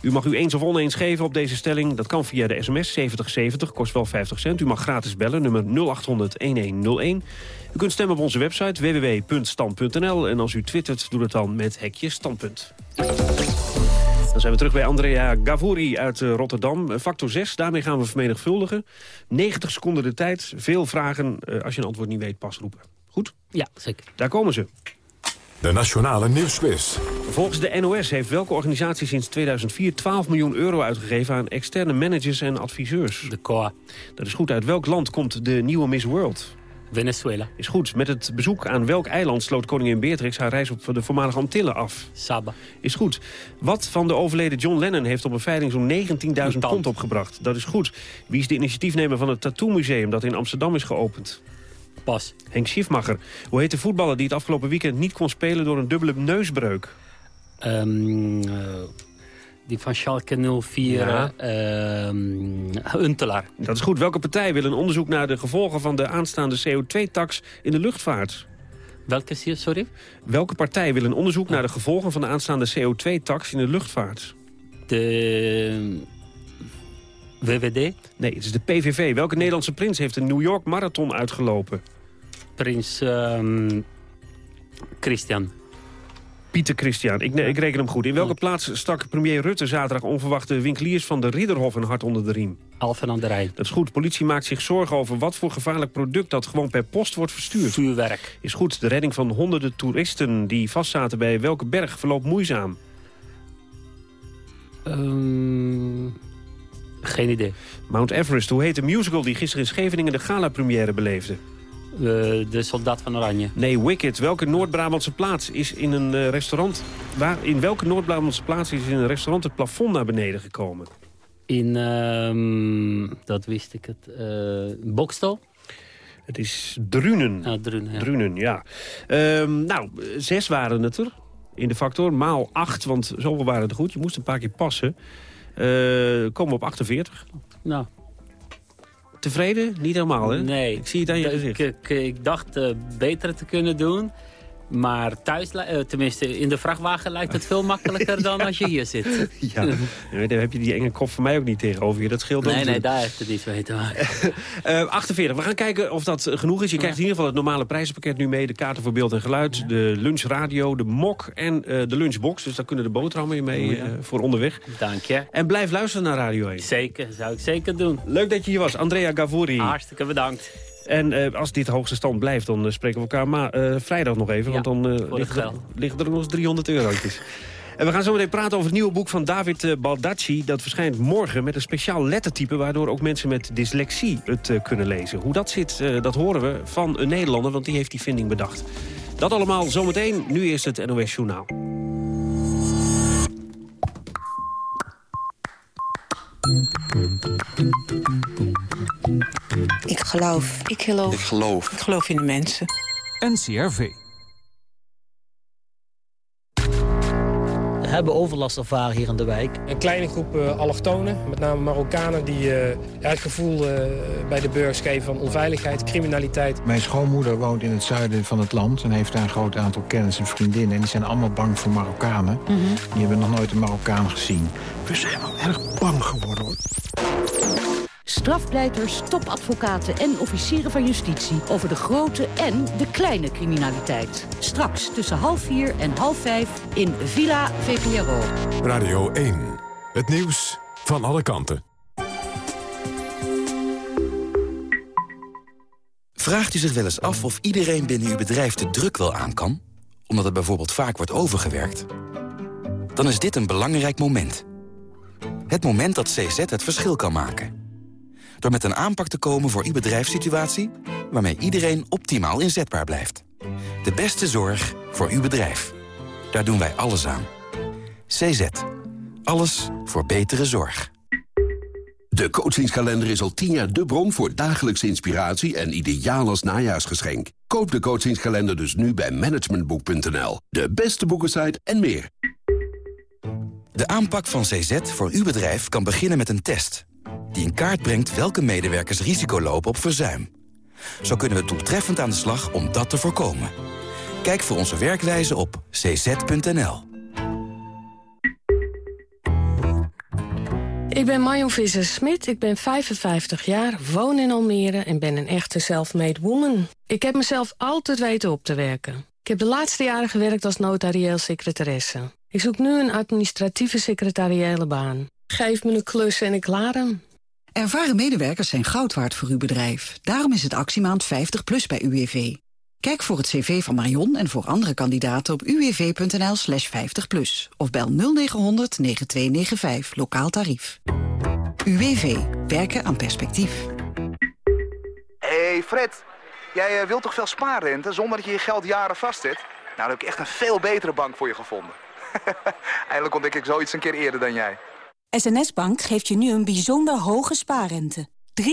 U mag u eens of oneens geven op deze stelling. Dat kan via de sms 7070, kost wel 50 cent. U mag gratis bellen, nummer 0800-1101. U kunt stemmen op onze website www.stand.nl. En als u twittert, doe dat dan met hekje standpunt. Dan zijn we terug bij Andrea Gavouri uit eh, Rotterdam. Factor 6, daarmee gaan we vermenigvuldigen. 90 seconden de tijd, veel vragen. Eh, Als je een antwoord niet weet, pas roepen. Goed? Ja, zeker. Daar komen ze. De Nationale Nieuwsquiz. Volgens de NOS heeft welke organisatie sinds 2004 12 miljoen euro uitgegeven aan externe managers en adviseurs? De COA. Dat is goed. Uit welk land komt de nieuwe Miss World? Venezuela. Is goed. Met het bezoek aan welk eiland sloot koningin Beatrix haar reis op de voormalige Antillen af? Saba. Is goed. Wat van de overleden John Lennon heeft op een veiling zo'n 19.000 pond opgebracht? Dat is goed. Wie is de initiatiefnemer van het Tattoo Museum dat in Amsterdam is geopend? Pas. Henk Schiefmacher. Hoe heet de voetballer die het afgelopen weekend niet kon spelen door een dubbele neusbreuk? Ehm, eh, die van Schalke 04, Ja. ehm, Untelaar. Dat is goed. Welke partij wil een onderzoek naar de gevolgen van de aanstaande CO2-tax in de luchtvaart? Welke, sorry? Welke partij wil een onderzoek naar de gevolgen van de aanstaande CO2-tax in de luchtvaart? De WWD? Nee, het is de PVV. Welke Nederlandse prins heeft de New York Marathon uitgelopen? Prins ehm, Christian. Pieter Christian. Ik, ik reken hem goed. In welke plaats stak premier Rutte zaterdag onverwacht de winkeliers van de Ridderhof een hart onder de riem? Alphen aan de Rijn. Dat is goed. Politie maakt zich zorgen over wat voor gevaarlijk product dat gewoon per post wordt verstuurd. Vuurwerk. Is goed. De redding van honderden toeristen die vastzaten bij welke berg verloopt moeizaam? Ehm, geen idee. Mount Everest. Hoe heet de musical die gisteren in Scheveningen de gala-première beleefde? Eh, de Soldaat van Oranje. Nee, Wicked. Welke Noord-Brabantse plaats is in een eh, restaurant... Waar, in welke Noord-Brabantse plaats is in een restaurant het plafond naar beneden gekomen? In, ehm, dat wist ik het, eh Bokstel? Het is Drunen. Ja, Drunen, ja. Drunen, ja. Ehm, nou, zes waren het er in de factor. Maal acht, want zoveel waren er goed. Je moest een paar keer passen. Eh, komen we op 48. Nou, Tevreden? Niet helemaal, hè? nee. Ik zie het aan je Ik- gezicht. Ik, ik dacht eh, beter te kunnen doen. Maar thuis, eh, tenminste in de vrachtwagen lijkt het veel makkelijker dan als je hier zit. Ja, daar heb je die enge kop van mij ook niet tegenover je. Dat scheelt Nee, nee, daar heeft het niets mee te maken. Eh, 48. We gaan kijken of dat eh, genoeg is. Je krijgt in ieder geval het normale prijzenpakket nu mee. De kaarten voor beeld en geluid, de lunchradio, de mok en eh, de lunchbox. Dus daar kunnen de boterhammen mee eh, voor onderweg. Dank je. En blijf luisteren naar Radio 1. Zeker, zou ik zeker doen. Leuk dat je hier was, Andrea Gavouri. Hartstikke bedankt. En eh, als dit de hoogste stand blijft, dan eh, spreken we elkaar ma eh, vrijdag nog even. Ja, want dan liggen, er, liggen er nog eens 300 eurotjes. En we gaan zo meteen praten over het nieuwe boek van David Baldacci. Dat verschijnt morgen met een speciaal lettertype... waardoor ook mensen met dyslexie het kunnen lezen. Hoe dat zit, dat horen we van een Nederlander, want die heeft die vinding bedacht. Dat allemaal zometeen. Nu eerst het NOS Journaal. Ik geloof. Ik geloof. Ik geloof. Ik geloof in de mensen. NCRV. We hebben overlast ervaren hier in de wijk. Een kleine groep eh, allochtonen, met name Marokkanen... die eh, het gevoel eh, bij de burgers geven van onveiligheid, criminaliteit. Mijn schoonmoeder woont in het zuiden van het land... en heeft daar een groot aantal kennis en vriendinnen. En die zijn allemaal bang voor Marokkanen. Die hebben nog nooit een Marokkaan gezien. We zijn wel erg bang geworden. hoor. Strafpleiters, topadvocaten en officieren van justitie... over de grote en de kleine criminaliteit. Straks tussen half vier en half vijf in Villa VPRO. Radio 1. Het nieuws van alle kanten. Vraagt u zich wel eens af of iedereen binnen uw bedrijf de druk wel aan kan? Omdat het bijvoorbeeld vaak wordt overgewerkt? Dan is dit een belangrijk moment. Het moment dat CZ het verschil kan maken. Door met een aanpak te komen voor uw bedrijfssituatie... waarmee iedereen optimaal inzetbaar blijft. De beste zorg voor uw bedrijf. Daar doen wij alles aan. CZ. Alles voor betere zorg. De coachingskalender is al tien jaar de bron voor dagelijkse inspiratie en ideaal als najaarsgeschenk. Koop de coachingskalender dus nu bij managementboek.nl. De beste boekensite en meer. De aanpak van CZ voor uw bedrijf kan beginnen met een test... die in kaart brengt welke medewerkers risico lopen op verzuim. Zo kunnen we doeltreffend aan de slag om dat te voorkomen. Kijk voor onze werkwijze op cz.nl. Ik ben Marion Visser-Smit, ik ben 55 jaar, woon in Almere en ben een echte self-made woman. Ik heb mezelf altijd weten op te werken. Ik heb de laatste jaren gewerkt als notarieel secretaresse. Ik zoek nu een administratieve secretariële baan. Geef me een klus en ik klaar hem. Ervaren medewerkers zijn goud waard voor uw bedrijf. Daarom is het actiemaand 50 plus bij UWV. Kijk voor het cv van Marion en voor andere kandidaten op uwv.nl slash 50 plus. Of bel 0900 9295, lokaal tarief. UWV, werken aan perspectief. hey Fred, jij eh, wilt toch veel spaarrente zonder dat je je geld jaren vastzet? Nou, dan heb ik echt een veel betere bank voor je gevonden. Eindelijk ontdek ik zoiets een keer eerder dan jij. SNS Bank geeft je nu een bijzonder hoge spaarrente. 3,25%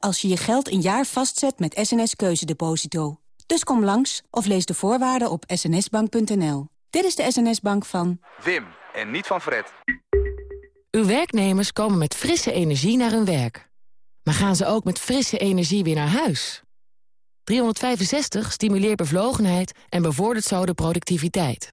als je je geld een jaar vastzet met SNS Keuzedeposito. Dus kom langs of lees de voorwaarden op snsbank.nl. Dit is de SNS Bank van... Wim, en niet van Fred. Uw werknemers komen met frisse energie naar hun werk. Maar gaan ze ook met frisse energie weer naar huis? 365 stimuleert bevlogenheid en bevordert zo de productiviteit.